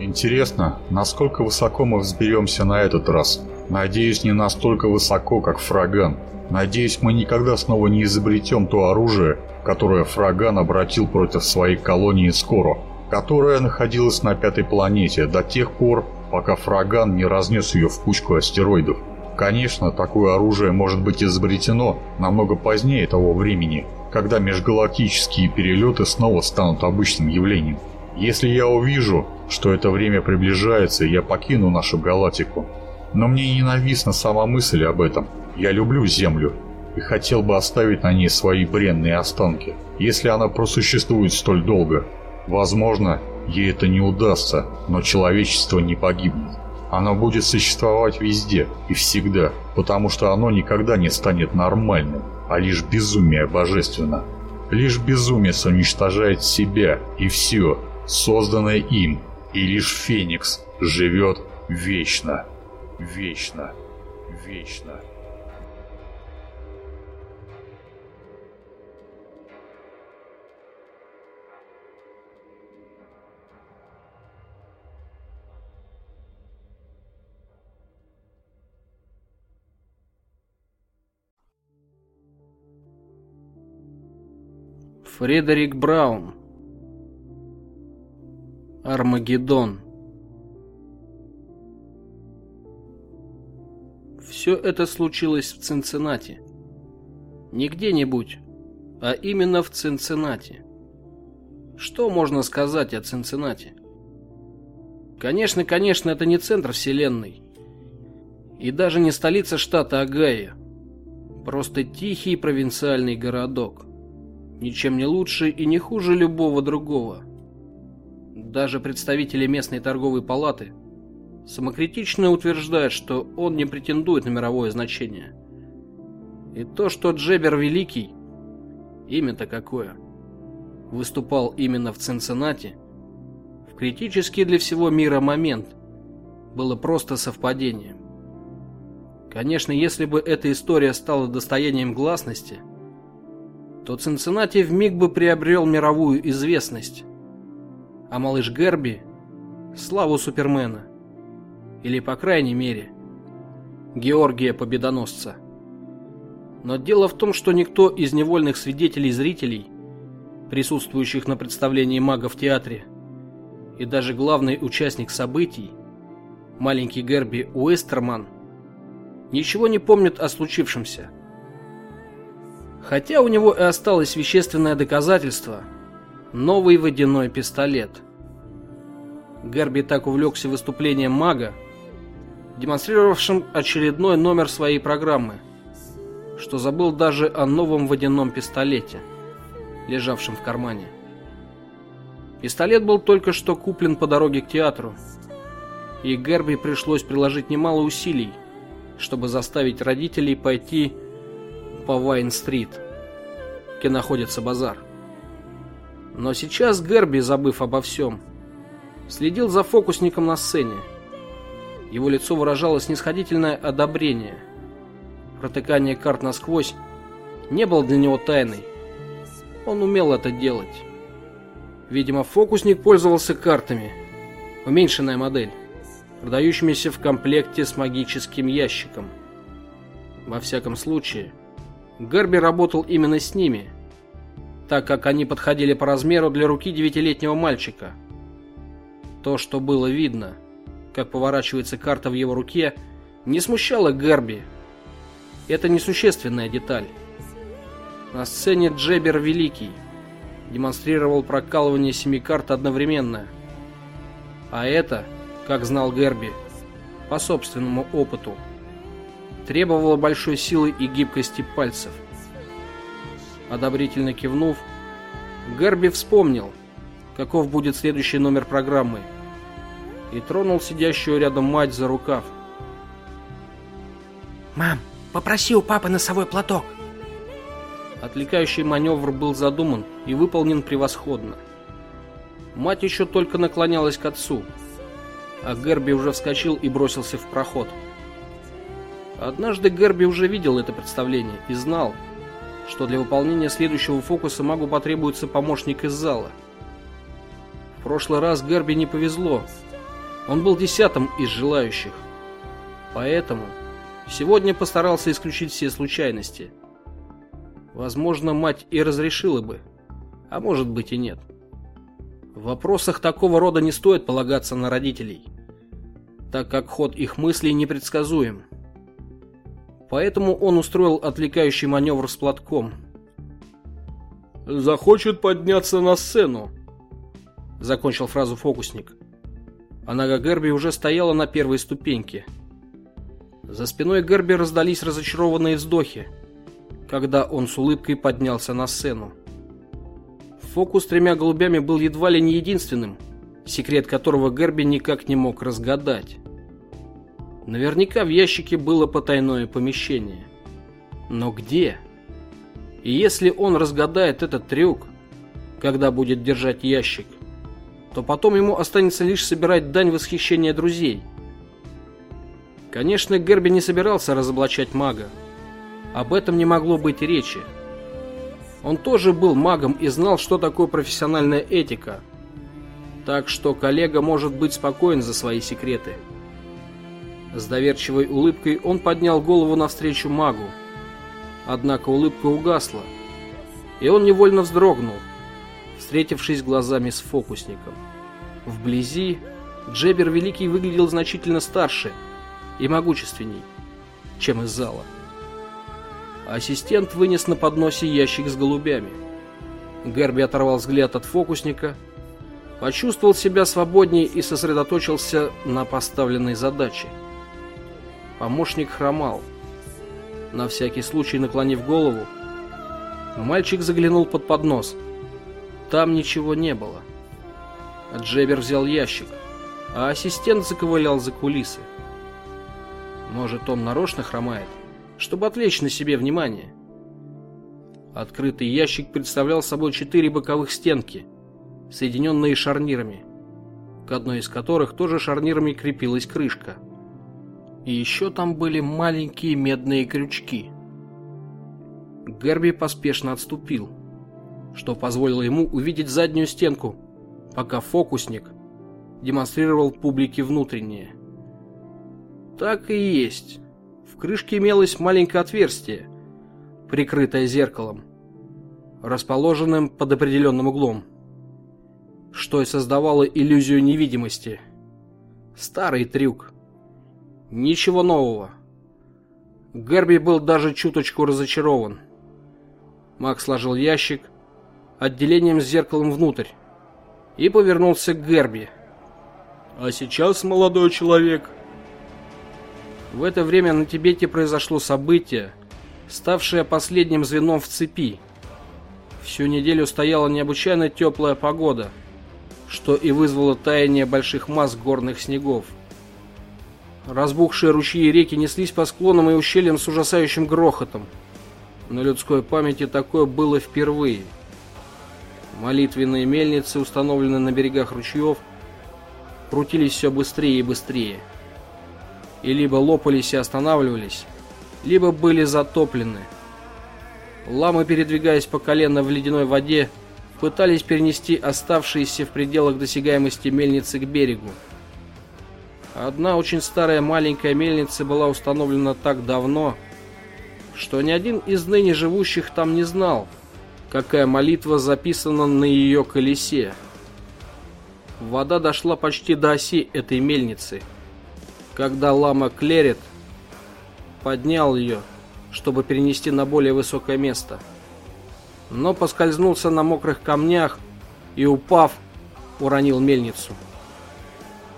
Интересно, насколько высоко мы взберемся на этот раз. Надеюсь, не настолько высоко, как Фраган. Надеюсь, мы никогда снова не изобретем то оружие, которое Фраган обратил против своей колонии Скоро, которая находилась на пятой планете до тех пор, пока Фраган не разнес ее в кучку астероидов. Конечно, такое оружие может быть изобретено намного позднее того времени, когда межгалактические перелеты снова станут обычным явлением. Если я увижу, что это время приближается, я покину нашу галактику. Но мне ненавистна сама мысль об этом. Я люблю Землю и хотел бы оставить на ней свои бренные останки, если она просуществует столь долго. Возможно, ей это не удастся, но человечество не погибнет. Оно будет существовать везде и всегда, потому что оно никогда не станет нормальным, а лишь безумие божественно. Лишь безумие уничтожает себя и все, созданное им, и лишь Феникс живет вечно, вечно, вечно. Фредерик Браун. Армагеддон. Все это случилось в Цинциннати. Не где-нибудь, а именно в Цинциннати. Что можно сказать о Цинциннати? Конечно, конечно, это не центр вселенной. И даже не столица штата Огайо. Просто тихий провинциальный городок ничем не лучше и не хуже любого другого. Даже представители местной торговой палаты самокритично утверждают, что он не претендует на мировое значение. И то, что Джебер Великий, имя-то какое, выступал именно в Цинциннати, в критический для всего мира момент, было просто совпадением. Конечно, если бы эта история стала достоянием гласности – то Цинциннати вмиг бы приобрел мировую известность, а малыш Герби – славу Супермена, или, по крайней мере, Георгия Победоносца. Но дело в том, что никто из невольных свидетелей зрителей, присутствующих на представлении мага в театре, и даже главный участник событий, маленький Герби Уэстерман, ничего не помнит о случившемся – Хотя у него и осталось вещественное доказательство – новый водяной пистолет. Герби так увлекся выступлением мага, демонстрировавшим очередной номер своей программы, что забыл даже о новом водяном пистолете, лежавшем в кармане. Пистолет был только что куплен по дороге к театру, и Герби пришлось приложить немало усилий, чтобы заставить родителей пойти по Вайн-стрит, где находится базар. Но сейчас Герби, забыв обо всем, следил за фокусником на сцене. Его лицо выражало снисходительное одобрение. Протыкание карт насквозь не было для него тайной. Он умел это делать. Видимо, фокусник пользовался картами. Уменьшенная модель, продающимися в комплекте с магическим ящиком. Во всяком случае, Герби работал именно с ними, так как они подходили по размеру для руки девятилетнего мальчика. То, что было видно, как поворачивается карта в его руке, не смущало Герби, это несущественная деталь. На сцене Джебер Великий демонстрировал прокалывание семи карт одновременно. А это, как знал Герби, по собственному опыту, требовало большой силы и гибкости пальцев. Одобрительно кивнув, Герби вспомнил, каков будет следующий номер программы, и тронул сидящую рядом мать за рукав. «Мам, попроси у папы носовой платок!» Отвлекающий маневр был задуман и выполнен превосходно. Мать еще только наклонялась к отцу, а Герби уже вскочил и бросился в проход. Однажды Герби уже видел это представление и знал, что для выполнения следующего фокуса магу потребуется помощник из зала. В прошлый раз Герби не повезло. Он был десятым из желающих. Поэтому сегодня постарался исключить все случайности. Возможно, мать и разрешила бы, а может быть и нет. В вопросах такого рода не стоит полагаться на родителей, так как ход их мыслей непредсказуем. Поэтому он устроил отвлекающий маневр с платком. «Захочет подняться на сцену», — закончил фразу фокусник. А нога Герби уже стояла на первой ступеньке. За спиной Герби раздались разочарованные вздохи, когда он с улыбкой поднялся на сцену. Фокус с тремя голубями был едва ли не единственным, секрет которого Герби никак не мог разгадать. Наверняка в ящике было потайное помещение. Но где? И если он разгадает этот трюк, когда будет держать ящик, то потом ему останется лишь собирать дань восхищения друзей. Конечно, Герби не собирался разоблачать мага. Об этом не могло быть и речи. Он тоже был магом и знал, что такое профессиональная этика. Так что коллега может быть спокоен за свои секреты. С доверчивой улыбкой он поднял голову навстречу магу. Однако улыбка угасла, и он невольно вздрогнул, встретившись глазами с фокусником. Вблизи Джебер Великий выглядел значительно старше и могущественней, чем из зала. Ассистент вынес на подносе ящик с голубями. Герби оторвал взгляд от фокусника, почувствовал себя свободнее и сосредоточился на поставленной задаче – Помощник хромал. На всякий случай наклонив голову, мальчик заглянул под поднос. Там ничего не было. Джебер взял ящик, а ассистент заковылял за кулисы. Может, он нарочно хромает, чтобы отвлечь на себе внимание. Открытый ящик представлял собой четыре боковых стенки, соединенные шарнирами, к одной из которых тоже шарнирами крепилась крышка. И еще там были маленькие медные крючки. Герби поспешно отступил, что позволило ему увидеть заднюю стенку, пока фокусник демонстрировал публике внутреннее. Так и есть. В крышке имелось маленькое отверстие, прикрытое зеркалом, расположенным под определенным углом, что и создавало иллюзию невидимости. Старый трюк. Ничего нового. Герби был даже чуточку разочарован. Макс сложил ящик отделением с зеркалом внутрь и повернулся к Герби. А сейчас, молодой человек, в это время на Тибете произошло событие, ставшее последним звеном в цепи. Всю неделю стояла необычайно теплая погода, что и вызвало таяние больших масс горных снегов. Разбухшие ручьи и реки неслись по склонам и ущельям с ужасающим грохотом. На людской памяти такое было впервые. Молитвенные мельницы, установленные на берегах ручьев, крутились все быстрее и быстрее. И либо лопались и останавливались, либо были затоплены. Ламы, передвигаясь по колено в ледяной воде, пытались перенести оставшиеся в пределах досягаемости мельницы к берегу. Одна очень старая маленькая мельница была установлена так давно, что ни один из ныне живущих там не знал, какая молитва записана на ее колесе. Вода дошла почти до оси этой мельницы, когда лама Клерет поднял ее, чтобы перенести на более высокое место. Но поскользнулся на мокрых камнях и, упав, уронил мельницу.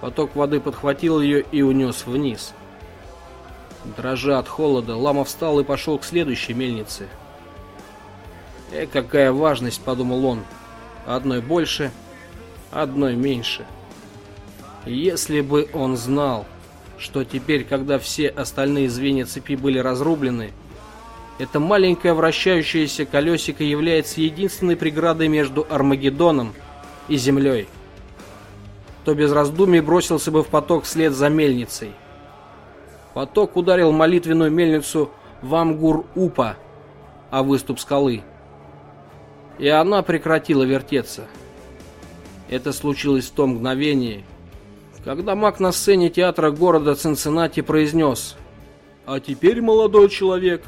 Поток воды подхватил ее и унес вниз. Дрожа от холода, лама встал и пошел к следующей мельнице. «Э, какая важность!» — подумал он. «Одной больше, одной меньше». Если бы он знал, что теперь, когда все остальные звенья цепи были разрублены, это маленькое вращающееся колесико является единственной преградой между Армагеддоном и Землей, то без раздумий бросился бы в поток вслед за мельницей. Поток ударил молитвенную мельницу в Амгур-Упа, а выступ скалы. И она прекратила вертеться. Это случилось в то мгновение, когда маг на сцене театра города Цинциннати произнес «А теперь, молодой человек...»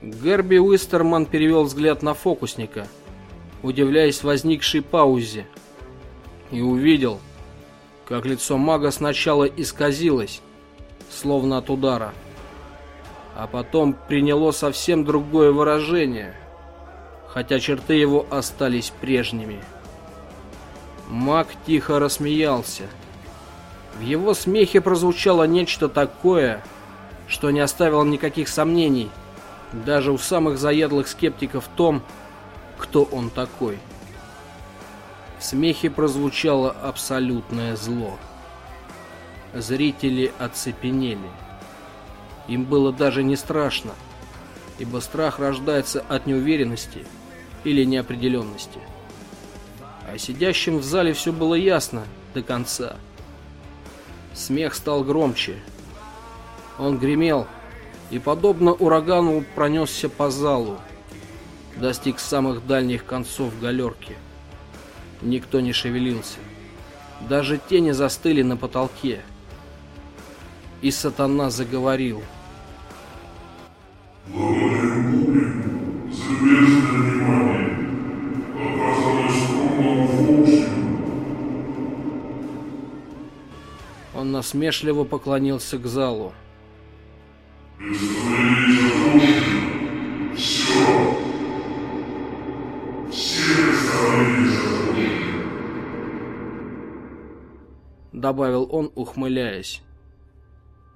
Герби Уистерман перевел взгляд на фокусника, удивляясь возникшей паузе, и увидел, как лицо мага сначала исказилось, словно от удара, а потом приняло совсем другое выражение, хотя черты его остались прежними. Маг тихо рассмеялся, в его смехе прозвучало нечто такое, что не оставило никаких сомнений, даже у самых заядлых скептиков в том, кто он такой. В смехе прозвучало абсолютное зло. Зрители оцепенели. Им было даже не страшно, ибо страх рождается от неуверенности или неопределенности. А сидящим в зале все было ясно до конца – Смех стал громче. Он гремел и, подобно урагану, пронесся по залу, достиг самых дальних концов галерки. Никто не шевелился. Даже тени застыли на потолке. И сатана заговорил. Публику насмешливо поклонился к залу. Добавил он, ухмыляясь.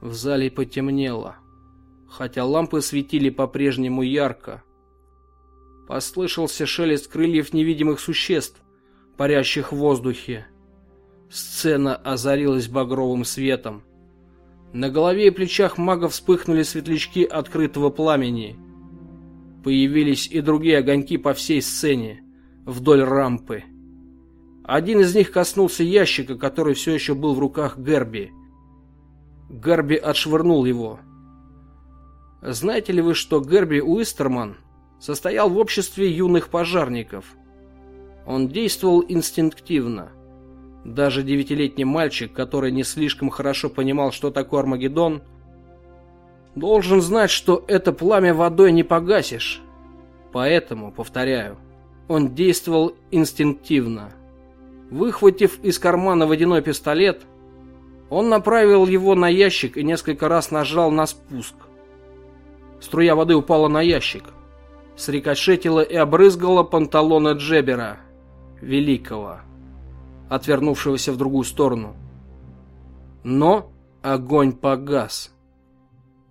В зале потемнело, хотя лампы светили по-прежнему ярко. Послышался шелест крыльев невидимых существ, парящих в воздухе. Сцена озарилась багровым светом. На голове и плечах мага вспыхнули светлячки открытого пламени. Появились и другие огоньки по всей сцене, вдоль рампы. Один из них коснулся ящика, который все еще был в руках Герби. Герби отшвырнул его. Знаете ли вы, что Герби Уистерман состоял в обществе юных пожарников? Он действовал инстинктивно. Даже девятилетний мальчик, который не слишком хорошо понимал, что такое Армагеддон, должен знать, что это пламя водой не погасишь. Поэтому, повторяю, он действовал инстинктивно. Выхватив из кармана водяной пистолет, он направил его на ящик и несколько раз нажал на спуск. Струя воды упала на ящик, срикошетила и обрызгала панталоны Джебера, великого отвернувшегося в другую сторону. Но огонь погас.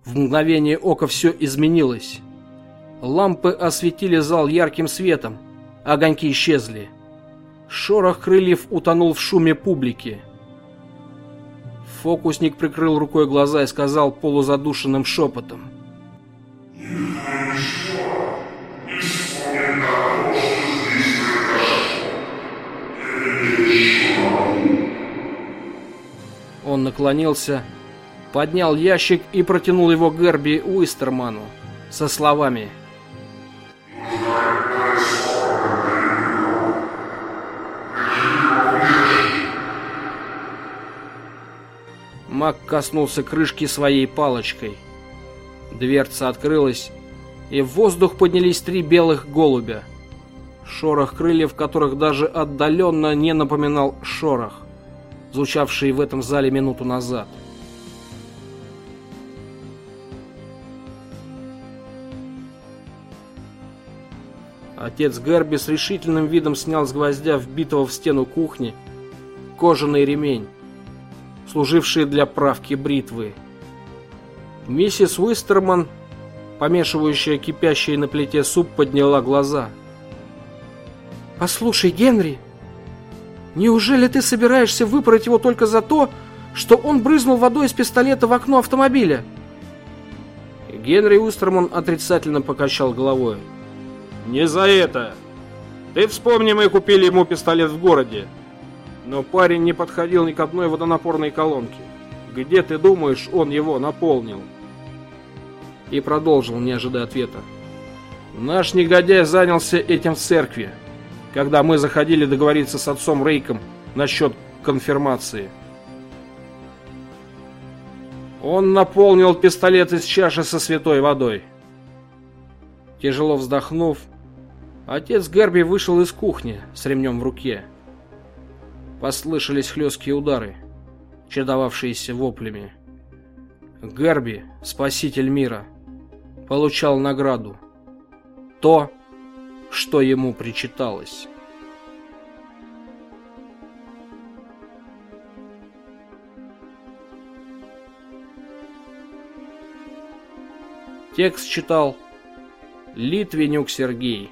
В мгновение ока все изменилось. Лампы осветили зал ярким светом, огоньки исчезли. Шорох крыльев утонул в шуме публики. Фокусник прикрыл рукой глаза и сказал полузадушенным шепотом. Он наклонился, поднял ящик и протянул его Герби Уистерману со словами Мак коснулся крышки своей палочкой. Дверца открылась, и в воздух поднялись три белых голубя. Шорох крыльев, которых даже отдаленно не напоминал шорох звучавшие в этом зале минуту назад. Отец Герби с решительным видом снял с гвоздя вбитого в стену кухни кожаный ремень, служивший для правки бритвы. Миссис Уистерман, помешивающая кипящий на плите суп, подняла глаза. «Послушай, Генри!» Неужели ты собираешься выпороть его только за то, что он брызнул водой из пистолета в окно автомобиля?» Генри Уистерман отрицательно покачал головой. «Не за это. Ты вспомни, мы купили ему пистолет в городе. Но парень не подходил ни к одной водонапорной колонке. Где, ты думаешь, он его наполнил?» И продолжил, не ожидая ответа. «Наш негодяй занялся этим в церкви, когда мы заходили договориться с отцом Рейком насчет конфирмации». Он наполнил пистолет из чаши со святой водой. Тяжело вздохнув, отец Герби вышел из кухни с ремнем в руке. Послышались хлесткие удары, чередовавшиеся воплями. Герби, спаситель мира, получал награду. То, что ему причиталось. Текст читал Литвинюк Сергей.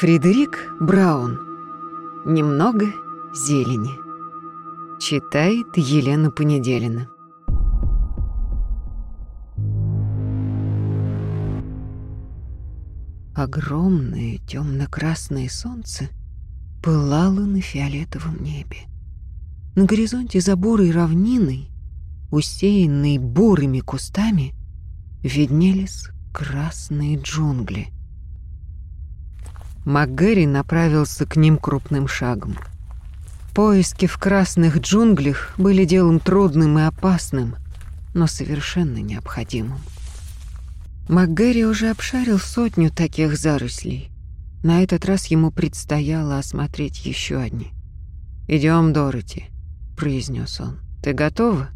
Фредерик Браун. Немного зелени. Читает Елена Понеделина. Огромное темно-красное солнце пылало на фиолетовом небе. На горизонте за бурой равниной, усеянной бурыми кустами, виднелись красные джунгли — МакГэри направился к ним крупным шагом. Поиски в красных джунглях были делом трудным и опасным, но совершенно необходимым. МакГэри уже обшарил сотню таких зарослей. На этот раз ему предстояло осмотреть еще одни. «Идем, Дороти», — произнес он. «Ты готова?»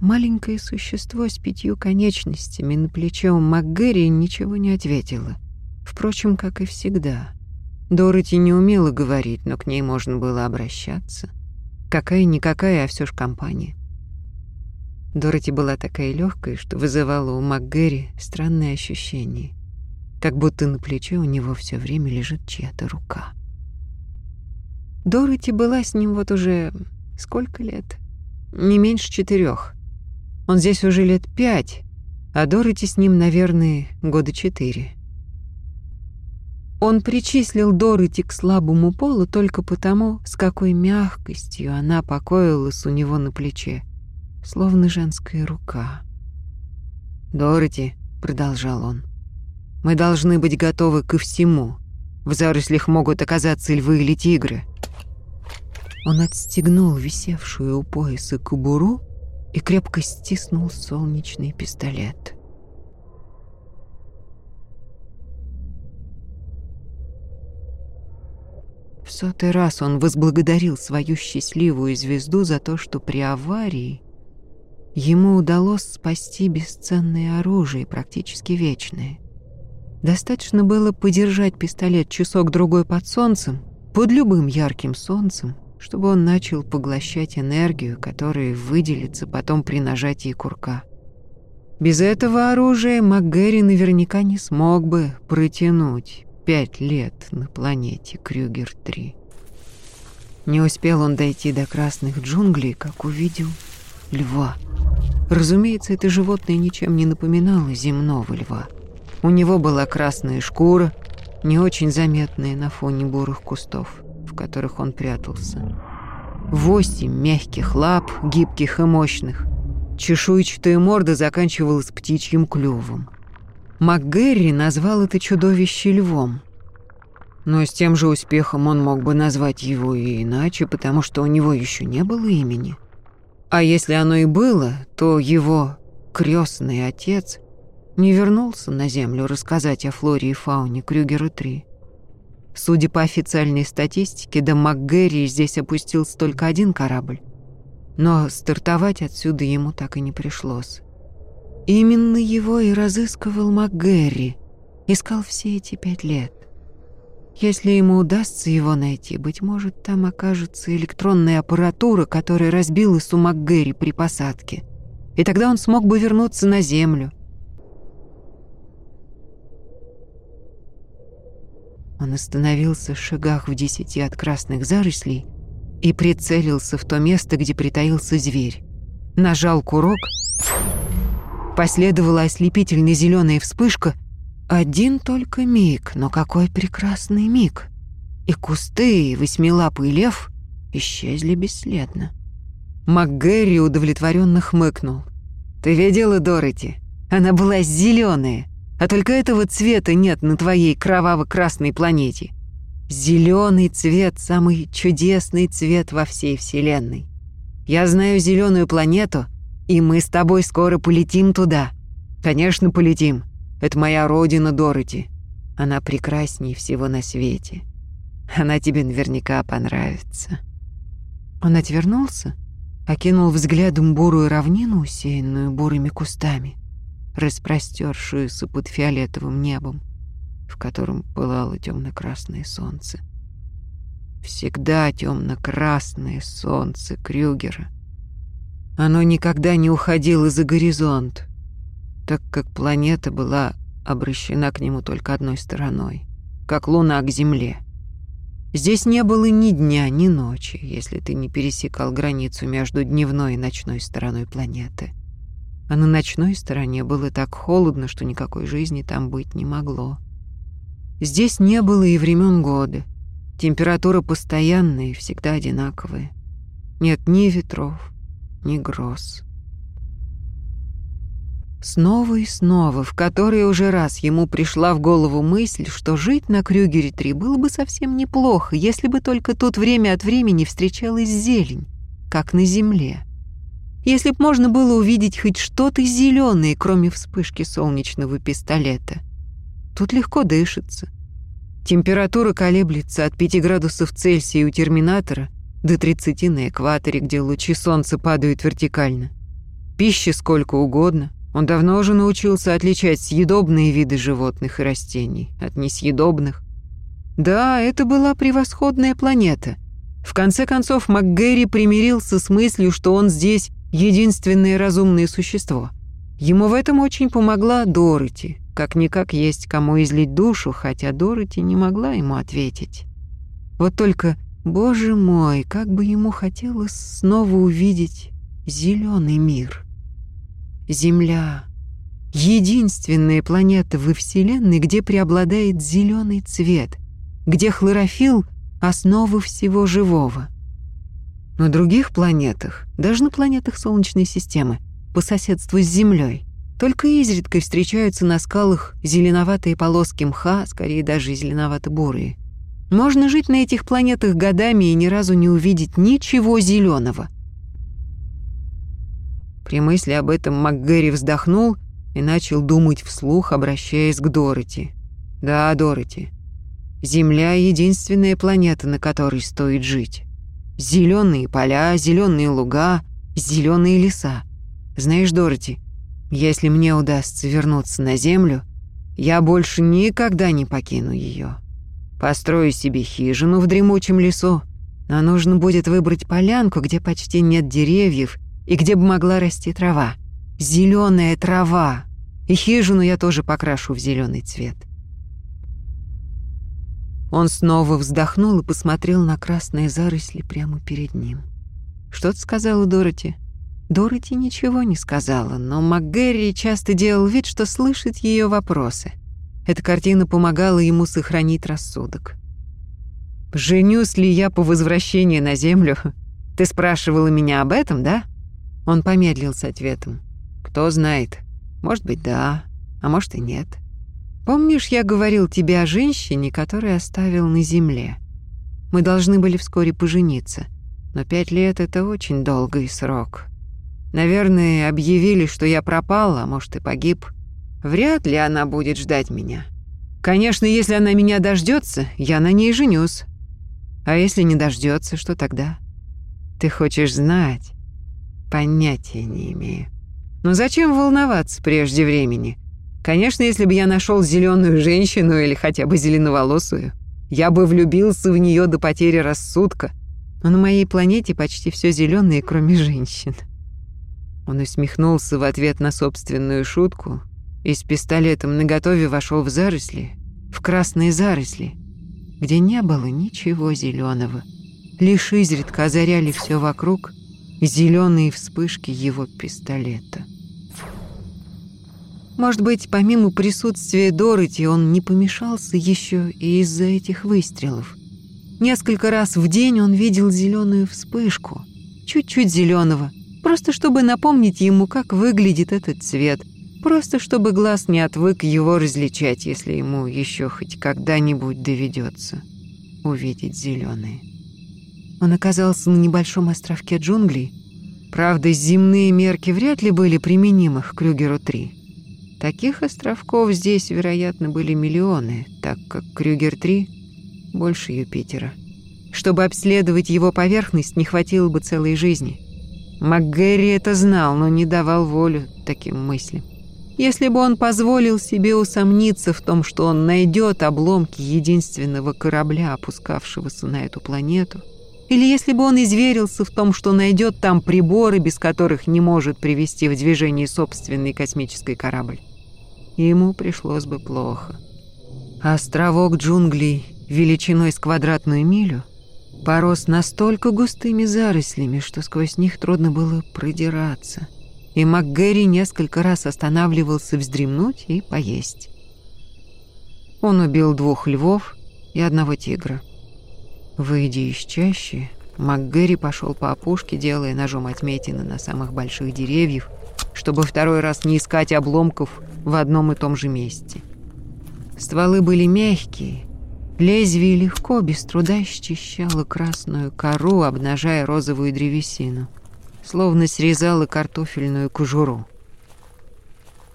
Маленькое существо с пятью конечностями на плече у МакГэри ничего не ответило — Впрочем, как и всегда. Дороти не умела говорить, но к ней можно было обращаться. Какая-никакая, а все ж компания. Дороти была такая легкая, что вызывала у МакГэри странное ощущение, как будто на плече у него все время лежит чья-то рука. Дороти была с ним вот уже сколько лет? Не меньше четырех. Он здесь уже лет пять, а Дороти с ним, наверное, года четыре. Он причислил Дороти к слабому полу только потому, с какой мягкостью она покоилась у него на плече, словно женская рука. «Дороти», — продолжал он, — «мы должны быть готовы ко всему. В зарослях могут оказаться львы или тигры». Он отстегнул висевшую у пояса кобуру и крепко стиснул солнечный пистолет. В сотый раз он возблагодарил свою счастливую звезду за то, что при аварии ему удалось спасти бесценное оружие, практически вечное. Достаточно было подержать пистолет часок-другой под солнцем, под любым ярким солнцем, чтобы он начал поглощать энергию, которая выделится потом при нажатии курка. Без этого оружия МакГэри наверняка не смог бы протянуть пять лет на планете Крюгер-3. Не успел он дойти до красных джунглей, как увидел льва. Разумеется, это животное ничем не напоминало земного льва. У него была красная шкура, не очень заметная на фоне бурых кустов, в которых он прятался. Восемь мягких лап, гибких и мощных, Чешуйчатая морда заканчивалась птичьим клювом. МакГерри назвал это чудовище львом. Но с тем же успехом он мог бы назвать его и иначе, потому что у него еще не было имени. А если оно и было, то его крестный отец не вернулся на Землю рассказать о флоре и фауне Крюгера-3. Судя по официальной статистике, до МакГерри здесь опустился только один корабль. Но стартовать отсюда ему так и не пришлось. Именно его и разыскивал МакГерри, искал все эти пять лет. Если ему удастся его найти, быть может, там окажется электронная аппаратура, которая разбилась у МакГерри при посадке. И тогда он смог бы вернуться на Землю. Он остановился в шагах в десяти от красных зарослей и прицелился в то место, где притаился зверь. Нажал курок, последовала ослепительная зеленая вспышка — один только миг, но какой прекрасный миг. И кусты, и восьмилапый лев исчезли бесследно. МакГерри удовлетворенно хмыкнул. «Ты видела Дороти? Она была зеленая, а только этого цвета нет на твоей кроваво-красной планете. Зеленый цвет — самый чудесный цвет во всей Вселенной. Я знаю зеленую планету, и мы с тобой скоро полетим туда. Конечно, полетим. Это моя родина, Дороти. Она прекрасней всего на свете. Она тебе наверняка понравится». Он отвернулся, окинул взглядом бурую равнину, усеянную бурыми кустами, распростершуюся под фиолетовым небом, в котором пылало темно-красное солнце. Всегда темно-красное солнце Крюгера. Оно никогда не уходило за горизонт, так как планета была обращена к нему только одной стороной, как Луна к Земле. Здесь не было ни дня, ни ночи, если ты не пересекал границу между дневной и ночной стороной планеты. А на ночной стороне было так холодно, что никакой жизни там быть не могло. Здесь не было и времен года. Температура постоянная и всегда одинаковая. Нет ни ветров, ни гроз. Снова и снова, в который уже раз ему пришла в голову мысль, что жить на Крюгере-3 было бы совсем неплохо, если бы только тут время от времени встречалась зелень, как на земле. Если б можно было увидеть хоть что-то зеленое, кроме вспышки солнечного пистолета. Тут легко дышится. Температура колеблется от 5 градусов Цельсия у терминатора до 30 на экваторе, где лучи солнца падают вертикально. Пищи сколько угодно — он давно уже научился отличать съедобные виды животных и растений от несъедобных. Да, это была превосходная планета. В конце концов, МакГерри примирился с мыслью, что он здесь единственное разумное существо. Ему в этом очень помогла Дороти. Как-никак есть кому излить душу, хотя Дороти не могла ему ответить. Вот только, боже мой, как бы ему хотелось снова увидеть зеленый мир. Земля — единственная планета во Вселенной, где преобладает зеленый цвет, где хлорофилл — основа всего живого. На других планетах, даже на планетах Солнечной системы, по соседству с Землей, только изредка встречаются на скалах зеленоватые полоски мха, скорее даже зеленовато-бурые. Можно жить на этих планетах годами и ни разу не увидеть ничего зеленого — при мысли об этом МакГэри вздохнул и начал думать вслух, обращаясь к Дороти. «Да, Дороти, Земля — единственная планета, на которой стоит жить. Зеленые поля, зеленые луга, зеленые леса. Знаешь, Дороти, если мне удастся вернуться на Землю, я больше никогда не покину ее. Построю себе хижину в дремучем лесу, но нужно будет выбрать полянку, где почти нет деревьев и где бы могла расти трава. Зеленая трава. И хижину я тоже покрашу в зеленый цвет. Он снова вздохнул и посмотрел на красные заросли прямо перед ним. «Что ты сказала Дороти?» Дороти ничего не сказала, но МакГерри часто делал вид, что слышит ее вопросы. Эта картина помогала ему сохранить рассудок. «Женюсь ли я по возвращении на Землю? Ты спрашивала меня об этом, да?» Он помедлил с ответом. «Кто знает. Может быть, да, а может и нет. Помнишь, я говорил тебе о женщине, которую оставил на земле? Мы должны были вскоре пожениться, но пять лет — это очень долгий срок. Наверное, объявили, что я пропал, а может и погиб. Вряд ли она будет ждать меня. Конечно, если она меня дождется, я на ней женюсь. А если не дождется, что тогда? Ты хочешь знать? Понятия не имею. Но зачем волноваться прежде времени? Конечно, если бы я нашел зеленую женщину или хотя бы зеленоволосую, я бы влюбился в нее до потери рассудка. Но на моей планете почти все зеленое, кроме женщин. Он усмехнулся в ответ на собственную шутку и с пистолетом наготове вошел в заросли, в красные заросли, где не было ничего зеленого. Лишь изредка озаряли все вокруг зеленые вспышки его пистолета. Может быть, помимо присутствия Дороти, он не помешался еще и из-за этих выстрелов. Несколько раз в день он видел зеленую вспышку, чуть-чуть зеленого, просто чтобы напомнить ему, как выглядит этот цвет, просто чтобы глаз не отвык его различать, если ему еще хоть когда-нибудь доведется увидеть зеленые. Он оказался на небольшом островке джунглей. Правда, земные мерки вряд ли были применимы к Крюгеру-3. Таких островков здесь, вероятно, были миллионы, так как Крюгер-3 больше Юпитера. Чтобы обследовать его поверхность, не хватило бы целой жизни. МакГерри это знал, но не давал волю таким мыслям. Если бы он позволил себе усомниться в том, что он найдет обломки единственного корабля, опускавшегося на эту планету, или если бы он изверился в том, что найдет там приборы, без которых не может привести в движение собственный космический корабль, ему пришлось бы плохо. Островок джунглей величиной с квадратную милю порос настолько густыми зарослями, что сквозь них трудно было продираться. И МакГерри несколько раз останавливался вздремнуть и поесть. Он убил двух львов и одного тигра. Выйдя из чащи, МакГерри пошел по опушке, делая ножом отметины на самых больших деревьях, чтобы второй раз не искать обломков в одном и том же месте. Стволы были мягкие, лезвие легко, без труда счищало красную кору, обнажая розовую древесину, словно срезало картофельную кожуру.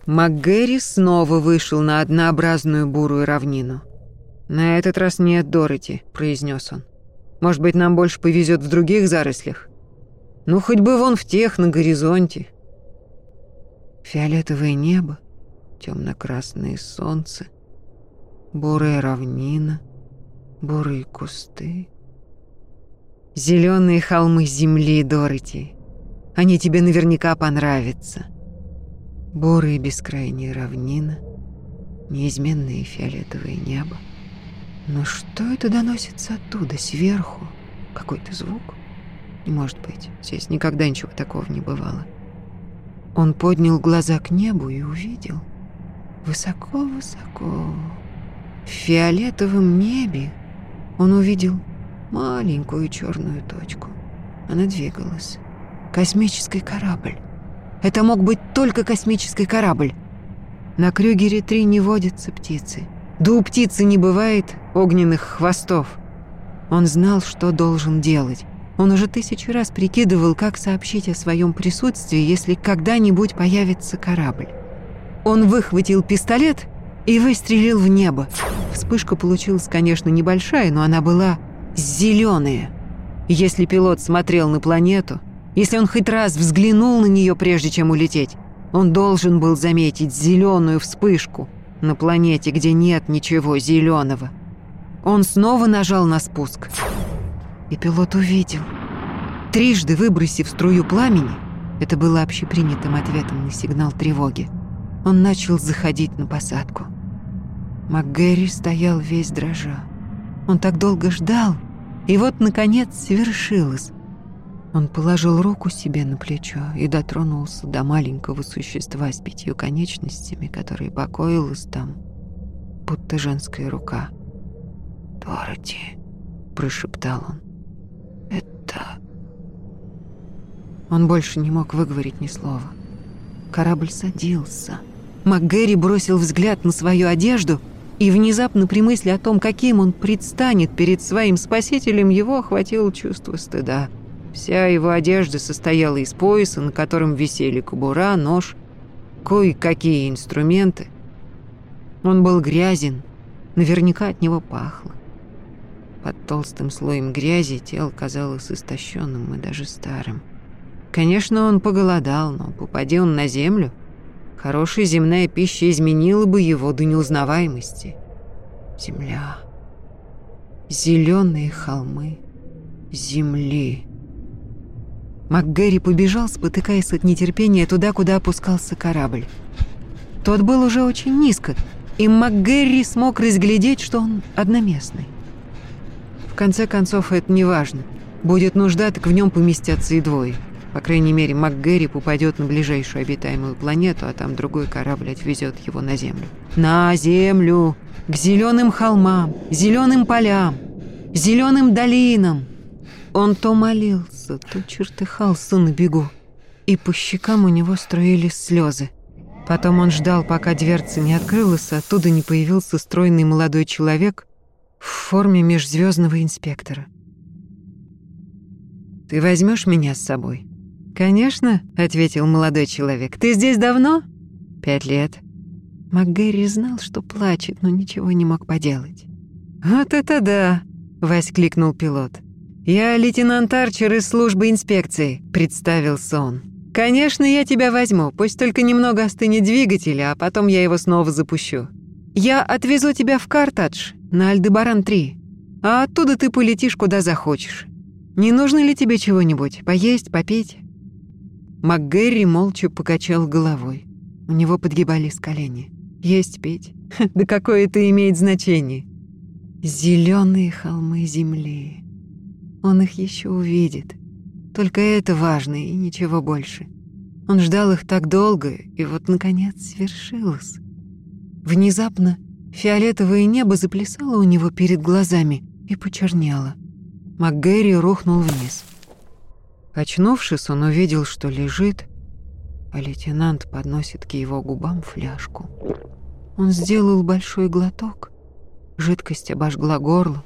МакГерри снова вышел на однообразную бурую равнину. «На этот раз нет Дороти», — произнес он. «Может быть, нам больше повезет в других зарослях? Ну, хоть бы вон в тех, на горизонте». Фиолетовое небо, темно-красное солнце, бурая равнина, бурые кусты. Зеленые холмы земли, Дороти. Они тебе наверняка понравятся. Бурые бескрайние равнина, неизменное фиолетовое небо. Но что это доносится оттуда, сверху? Какой-то звук? Не может быть, здесь никогда ничего такого не бывало. Он поднял глаза к небу и увидел. Высоко-высоко, в фиолетовом небе, он увидел маленькую черную точку. Она двигалась. Космический корабль. Это мог быть только космический корабль. На Крюгере-3 не водятся птицы. Да у птицы не бывает огненных хвостов. Он знал, что должен делать. Он уже тысячу раз прикидывал, как сообщить о своем присутствии, если когда-нибудь появится корабль. Он выхватил пистолет и выстрелил в небо. Вспышка получилась, конечно, небольшая, но она была зеленая. Если пилот смотрел на планету, если он хоть раз взглянул на нее, прежде чем улететь, он должен был заметить зеленую вспышку на планете, где нет ничего зеленого. Он снова нажал на спуск. И пилот увидел. Трижды выбросив струю пламени, это было общепринятым ответом на сигнал тревоги, он начал заходить на посадку. МакГерри стоял весь дрожа. Он так долго ждал, и вот, наконец, свершилось. Он положил руку себе на плечо и дотронулся до маленького существа с пятью конечностями, которое покоилось там, будто женская рука. «Дороти», — прошептал он, — «это...» Он больше не мог выговорить ни слова. Корабль садился. МакГэри бросил взгляд на свою одежду, и внезапно при мысли о том, каким он предстанет перед своим спасителем, его охватило чувство стыда. Вся его одежда состояла из пояса, на котором висели кобура, нож, кое-какие инструменты. Он был грязен, наверняка от него пахло. Под толстым слоем грязи тело казалось истощенным и даже старым. Конечно, он поголодал, но попади он на землю, хорошая земная пища изменила бы его до неузнаваемости. Земля. Зеленые холмы. Земли. МакГэри побежал, спотыкаясь от нетерпения туда, куда опускался корабль. Тот был уже очень низко, и МакГэри смог разглядеть, что он одноместный. В конце концов, это не важно. Будет нужда, так в нем поместятся и двое. По крайней мере, МакГэри попадет на ближайшую обитаемую планету, а там другой корабль отвезет его на Землю. На Землю! К зеленым холмам, зеленым полям, зеленым долинам. Он то молился, то чертыхался на бегу, и по щекам у него струились слезы. Потом он ждал, пока дверца не открылась, а оттуда не появился стройный молодой человек в форме межзвездного инспектора. «Ты возьмешь меня с собой?» «Конечно», — ответил молодой человек. «Ты здесь давно?» «Пять лет». МакГэри знал, что плачет, но ничего не мог поделать. «Вот это да!» — воскликнул пилот. «Я лейтенант Арчер из службы инспекции», — представился он. «Конечно, я тебя возьму, пусть только немного остынет двигатель, а потом я его снова запущу. Я отвезу тебя в Картадж, на Альдебаран-3, а оттуда ты полетишь куда захочешь. Не нужно ли тебе чего-нибудь? Поесть, попить?» МакГерри молча покачал головой. У него подгибались колени. «Есть, пить? Да какое это имеет значение?» Зеленые холмы земли. Он их еще увидит. Только это важно и ничего больше. Он ждал их так долго, и вот, наконец, свершилось. Внезапно фиолетовое небо заплясало у него перед глазами и почернело. МакГэри рухнул вниз. Очнувшись, он увидел, что лежит, а лейтенант подносит к его губам фляжку. Он сделал большой глоток. Жидкость обожгла горло.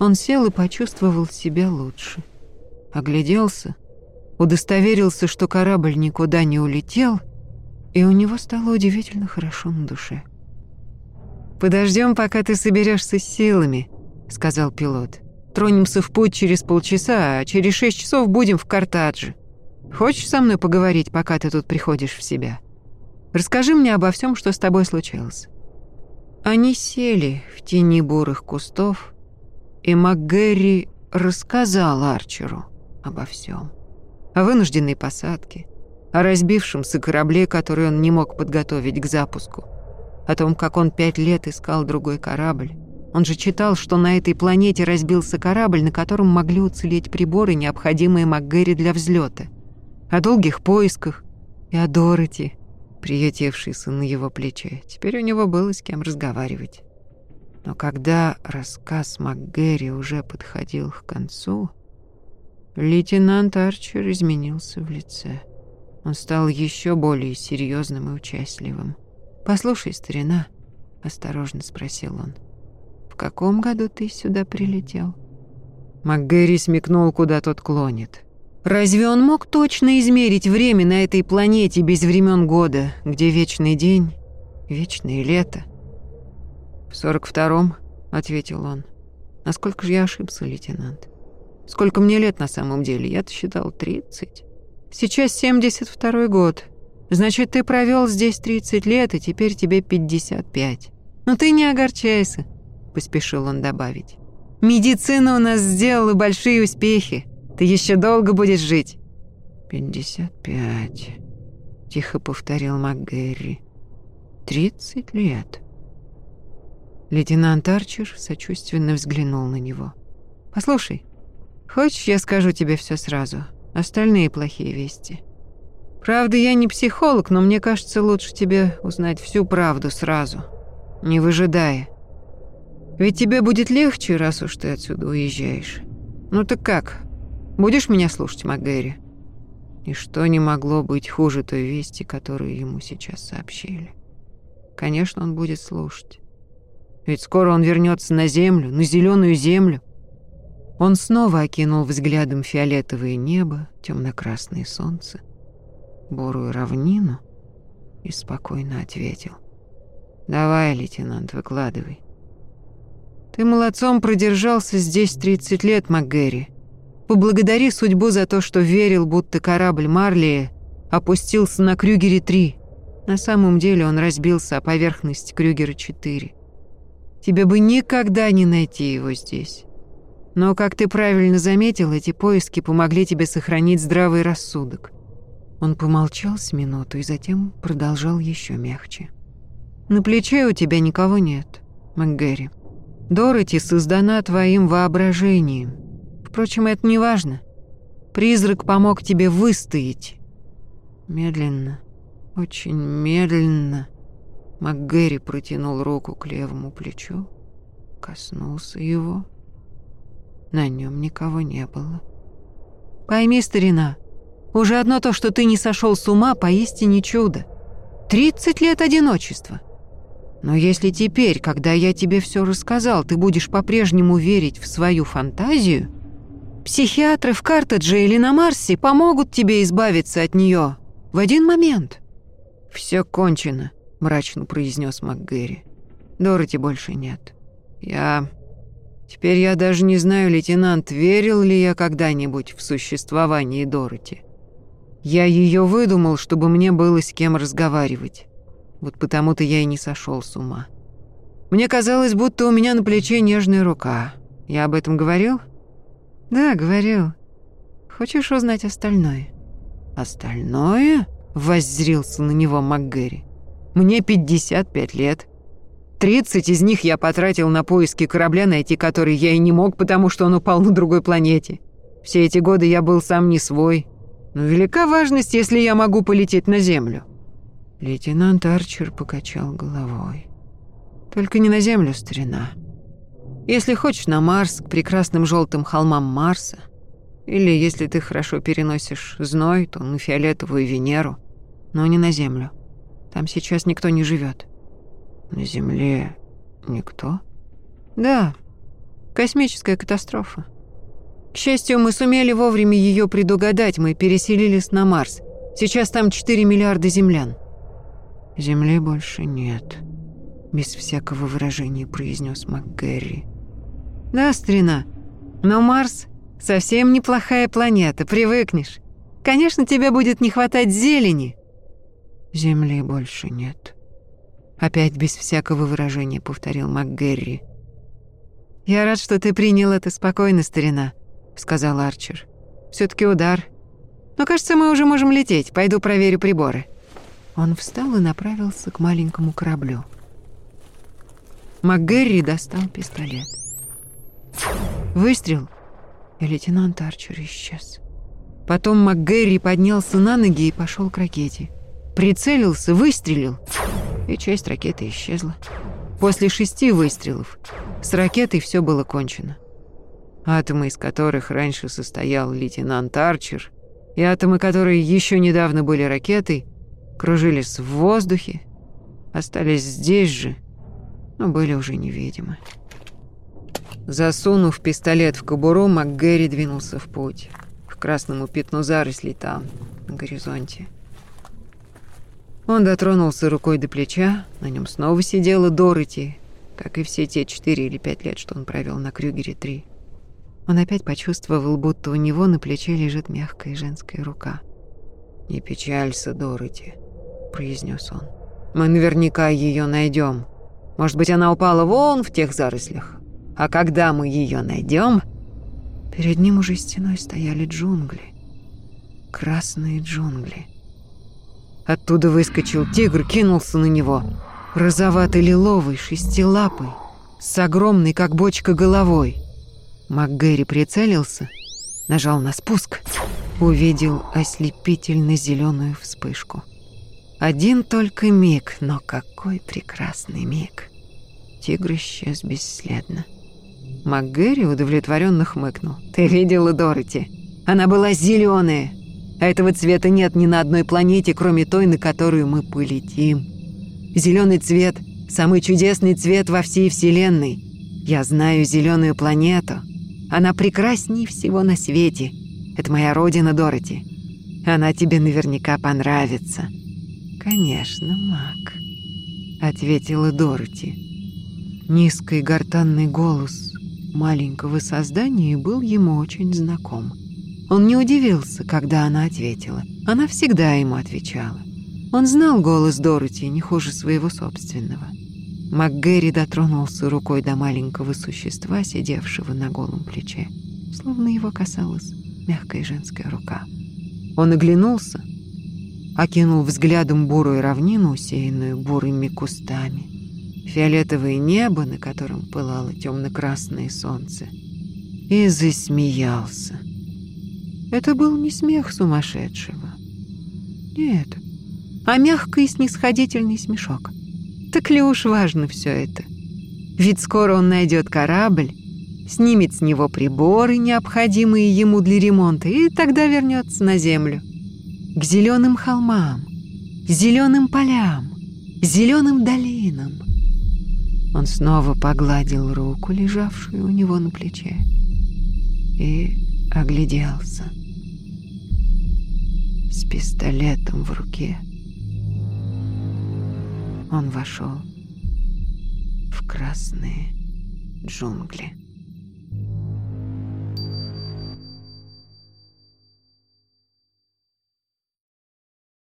Он сел и почувствовал себя лучше. Огляделся, удостоверился, что корабль никуда не улетел, и у него стало удивительно хорошо на душе. «Подождем, пока ты соберешься с силами», — сказал пилот. Тронемся в путь через полчаса, а через шесть часов будем в Картадже. Хочешь со мной поговорить, пока ты тут приходишь в себя? Расскажи мне обо всем, что с тобой случилось». Они сели в тени бурых кустов, и МакГерри рассказал Арчеру обо всем. О вынужденной посадке, о разбившемся корабле, который он не мог подготовить к запуску, о том, как он пять лет искал другой корабль, он же читал, что на этой планете разбился корабль, на котором могли уцелеть приборы, необходимые МакГэри для взлета. О долгих поисках и о Дороти, приютившейся на его плече. Теперь у него было с кем разговаривать. Но когда рассказ МакГэри уже подходил к концу, лейтенант Арчер изменился в лице. Он стал еще более серьезным и участливым. «Послушай, старина», — осторожно спросил он, — каком году ты сюда прилетел?» МакГэри смекнул, куда тот клонит. Разве он мог точно измерить время на этой планете без времен года, где вечный день, вечное лето? «В сорок втором», — ответил он. «Насколько же я ошибся, лейтенант? Сколько мне лет на самом деле? Я-то считал тридцать. Сейчас семьдесят второй год. Значит, ты провел здесь тридцать лет, и теперь тебе пятьдесят пять. Но ты не огорчайся. — поспешил он добавить. «Медицина у нас сделала большие успехи. Ты еще долго будешь жить». «Пятьдесят пять», — тихо повторил МакГерри. «Тридцать лет». Лейтенант Арчер сочувственно взглянул на него. «Послушай, хочешь, я скажу тебе все сразу? Остальные плохие вести. Правда, я не психолог, но мне кажется, лучше тебе узнать всю правду сразу, не выжидая. Ведь тебе будет легче, раз уж ты отсюда уезжаешь. Ну так как? Будешь меня слушать, МакГэри?» Что не могло быть хуже той вести, которую ему сейчас сообщили? Конечно, он будет слушать. Ведь скоро он вернется на землю, на зеленую землю. Он снова окинул взглядом фиолетовое небо, темно-красное солнце, бурую равнину и спокойно ответил. «Давай, лейтенант, выкладывай». «Ты молодцом продержался здесь 30 лет, МакГерри. Поблагодари судьбу за то, что верил, будто корабль Марли опустился на Крюгере-3. На самом деле он разбился о поверхность Крюгера-4. Тебе бы никогда не найти его здесь. Но, как ты правильно заметил, эти поиски помогли тебе сохранить здравый рассудок». Он помолчал с минуту и затем продолжал еще мягче. «На плече у тебя никого нет, МакГерри. Дороти создана твоим воображением. Впрочем, это не важно. Призрак помог тебе выстоять. Медленно, очень медленно МакГерри протянул руку к левому плечу, коснулся его. На нем никого не было. Пойми, старина, уже одно то, что ты не сошел с ума, поистине чудо. Тридцать лет одиночества. Но если теперь, когда я тебе все рассказал, ты будешь по-прежнему верить в свою фантазию, психиатры в Картедже или на Марсе помогут тебе избавиться от нее в один момент. Все кончено, мрачно произнес МакГерри. Дороти больше нет. Я... Теперь я даже не знаю, лейтенант, верил ли я когда-нибудь в существование Дороти. Я ее выдумал, чтобы мне было с кем разговаривать. Вот потому-то я и не сошел с ума. Мне казалось, будто у меня на плече нежная рука. Я об этом говорил? Да, говорил. Хочешь узнать остальное? Остальное? Воззрился на него МакГерри. Мне 55 лет. 30 из них я потратил на поиски корабля, найти который я и не мог, потому что он упал на другой планете. Все эти годы я был сам не свой. Но велика важность, если я могу полететь на Землю. Лейтенант Арчер покачал головой. «Только не на Землю, старина. Если хочешь, на Марс, к прекрасным желтым холмам Марса. Или, если ты хорошо переносишь зной, то на фиолетовую Венеру. Но не на Землю. Там сейчас никто не живет. На Земле никто? Да, космическая катастрофа. К счастью, мы сумели вовремя ее предугадать, мы переселились на Марс. Сейчас там 4 миллиарда землян. «Земли больше нет», — без всякого выражения произнес МакГерри. «Да, старина, но Марс — совсем неплохая планета, привыкнешь. Конечно, тебе будет не хватать зелени». «Земли больше нет», — опять без всякого выражения повторил МакГерри. «Я рад, что ты принял это спокойно, старина», — сказал Арчер. все таки удар. Но, кажется, мы уже можем лететь. Пойду проверю приборы». Он встал и направился к маленькому кораблю. МакГерри достал пистолет. Выстрел, и лейтенант Арчер исчез. Потом МакГерри поднялся на ноги и пошел к ракете. Прицелился, выстрелил, и часть ракеты исчезла. После шести выстрелов с ракетой все было кончено. Атомы, из которых раньше состоял лейтенант Арчер, и атомы, которые еще недавно были ракетой, кружились в воздухе, остались здесь же, но были уже невидимы. Засунув пистолет в кобуру, МакГерри двинулся в путь, к красному пятну зарослей там, на горизонте. Он дотронулся рукой до плеча, на нем снова сидела Дороти, как и все те четыре или пять лет, что он провел на Крюгере-3. Он опять почувствовал, будто у него на плече лежит мягкая женская рука. «Не печалься, Дороти», — произнес он. «Мы наверняка ее найдем. Может быть, она упала вон в тех зарослях. А когда мы ее найдем...» Перед ним уже стеной стояли джунгли. Красные джунгли. Оттуда выскочил тигр, кинулся на него. Розовато-лиловый, шестилапый, с огромной, как бочка, головой. МакГэри прицелился, нажал на спуск, увидел ослепительно зеленую вспышку. Один только миг, но какой прекрасный миг. Тигр исчез бесследно. МакГэри удовлетворенно хмыкнул. «Ты видела Дороти? Она была зеленая. А этого цвета нет ни на одной планете, кроме той, на которую мы полетим. Зеленый цвет – самый чудесный цвет во всей Вселенной. Я знаю зеленую планету. Она прекрасней всего на свете. Это моя родина, Дороти. Она тебе наверняка понравится. Конечно, Мак, ответила Дороти. Низкий гортанный голос маленького создания был ему очень знаком. Он не удивился, когда она ответила. Она всегда ему отвечала. Он знал голос Дороти не хуже своего собственного. МакГэри дотронулся рукой до маленького существа, сидевшего на голом плече, словно его касалась мягкая женская рука. Он оглянулся, окинул взглядом бурую равнину, усеянную бурыми кустами, фиолетовое небо, на котором пылало темно-красное солнце, и засмеялся. Это был не смех сумасшедшего. Нет, а мягкий снисходительный смешок. Так ли уж важно все это? Ведь скоро он найдет корабль, снимет с него приборы, необходимые ему для ремонта, и тогда вернется на землю. К зеленым холмам, зеленым полям, зеленым долинам. Он снова погладил руку, лежавшую у него на плече, и огляделся с пистолетом в руке. Он вошел в красные джунгли.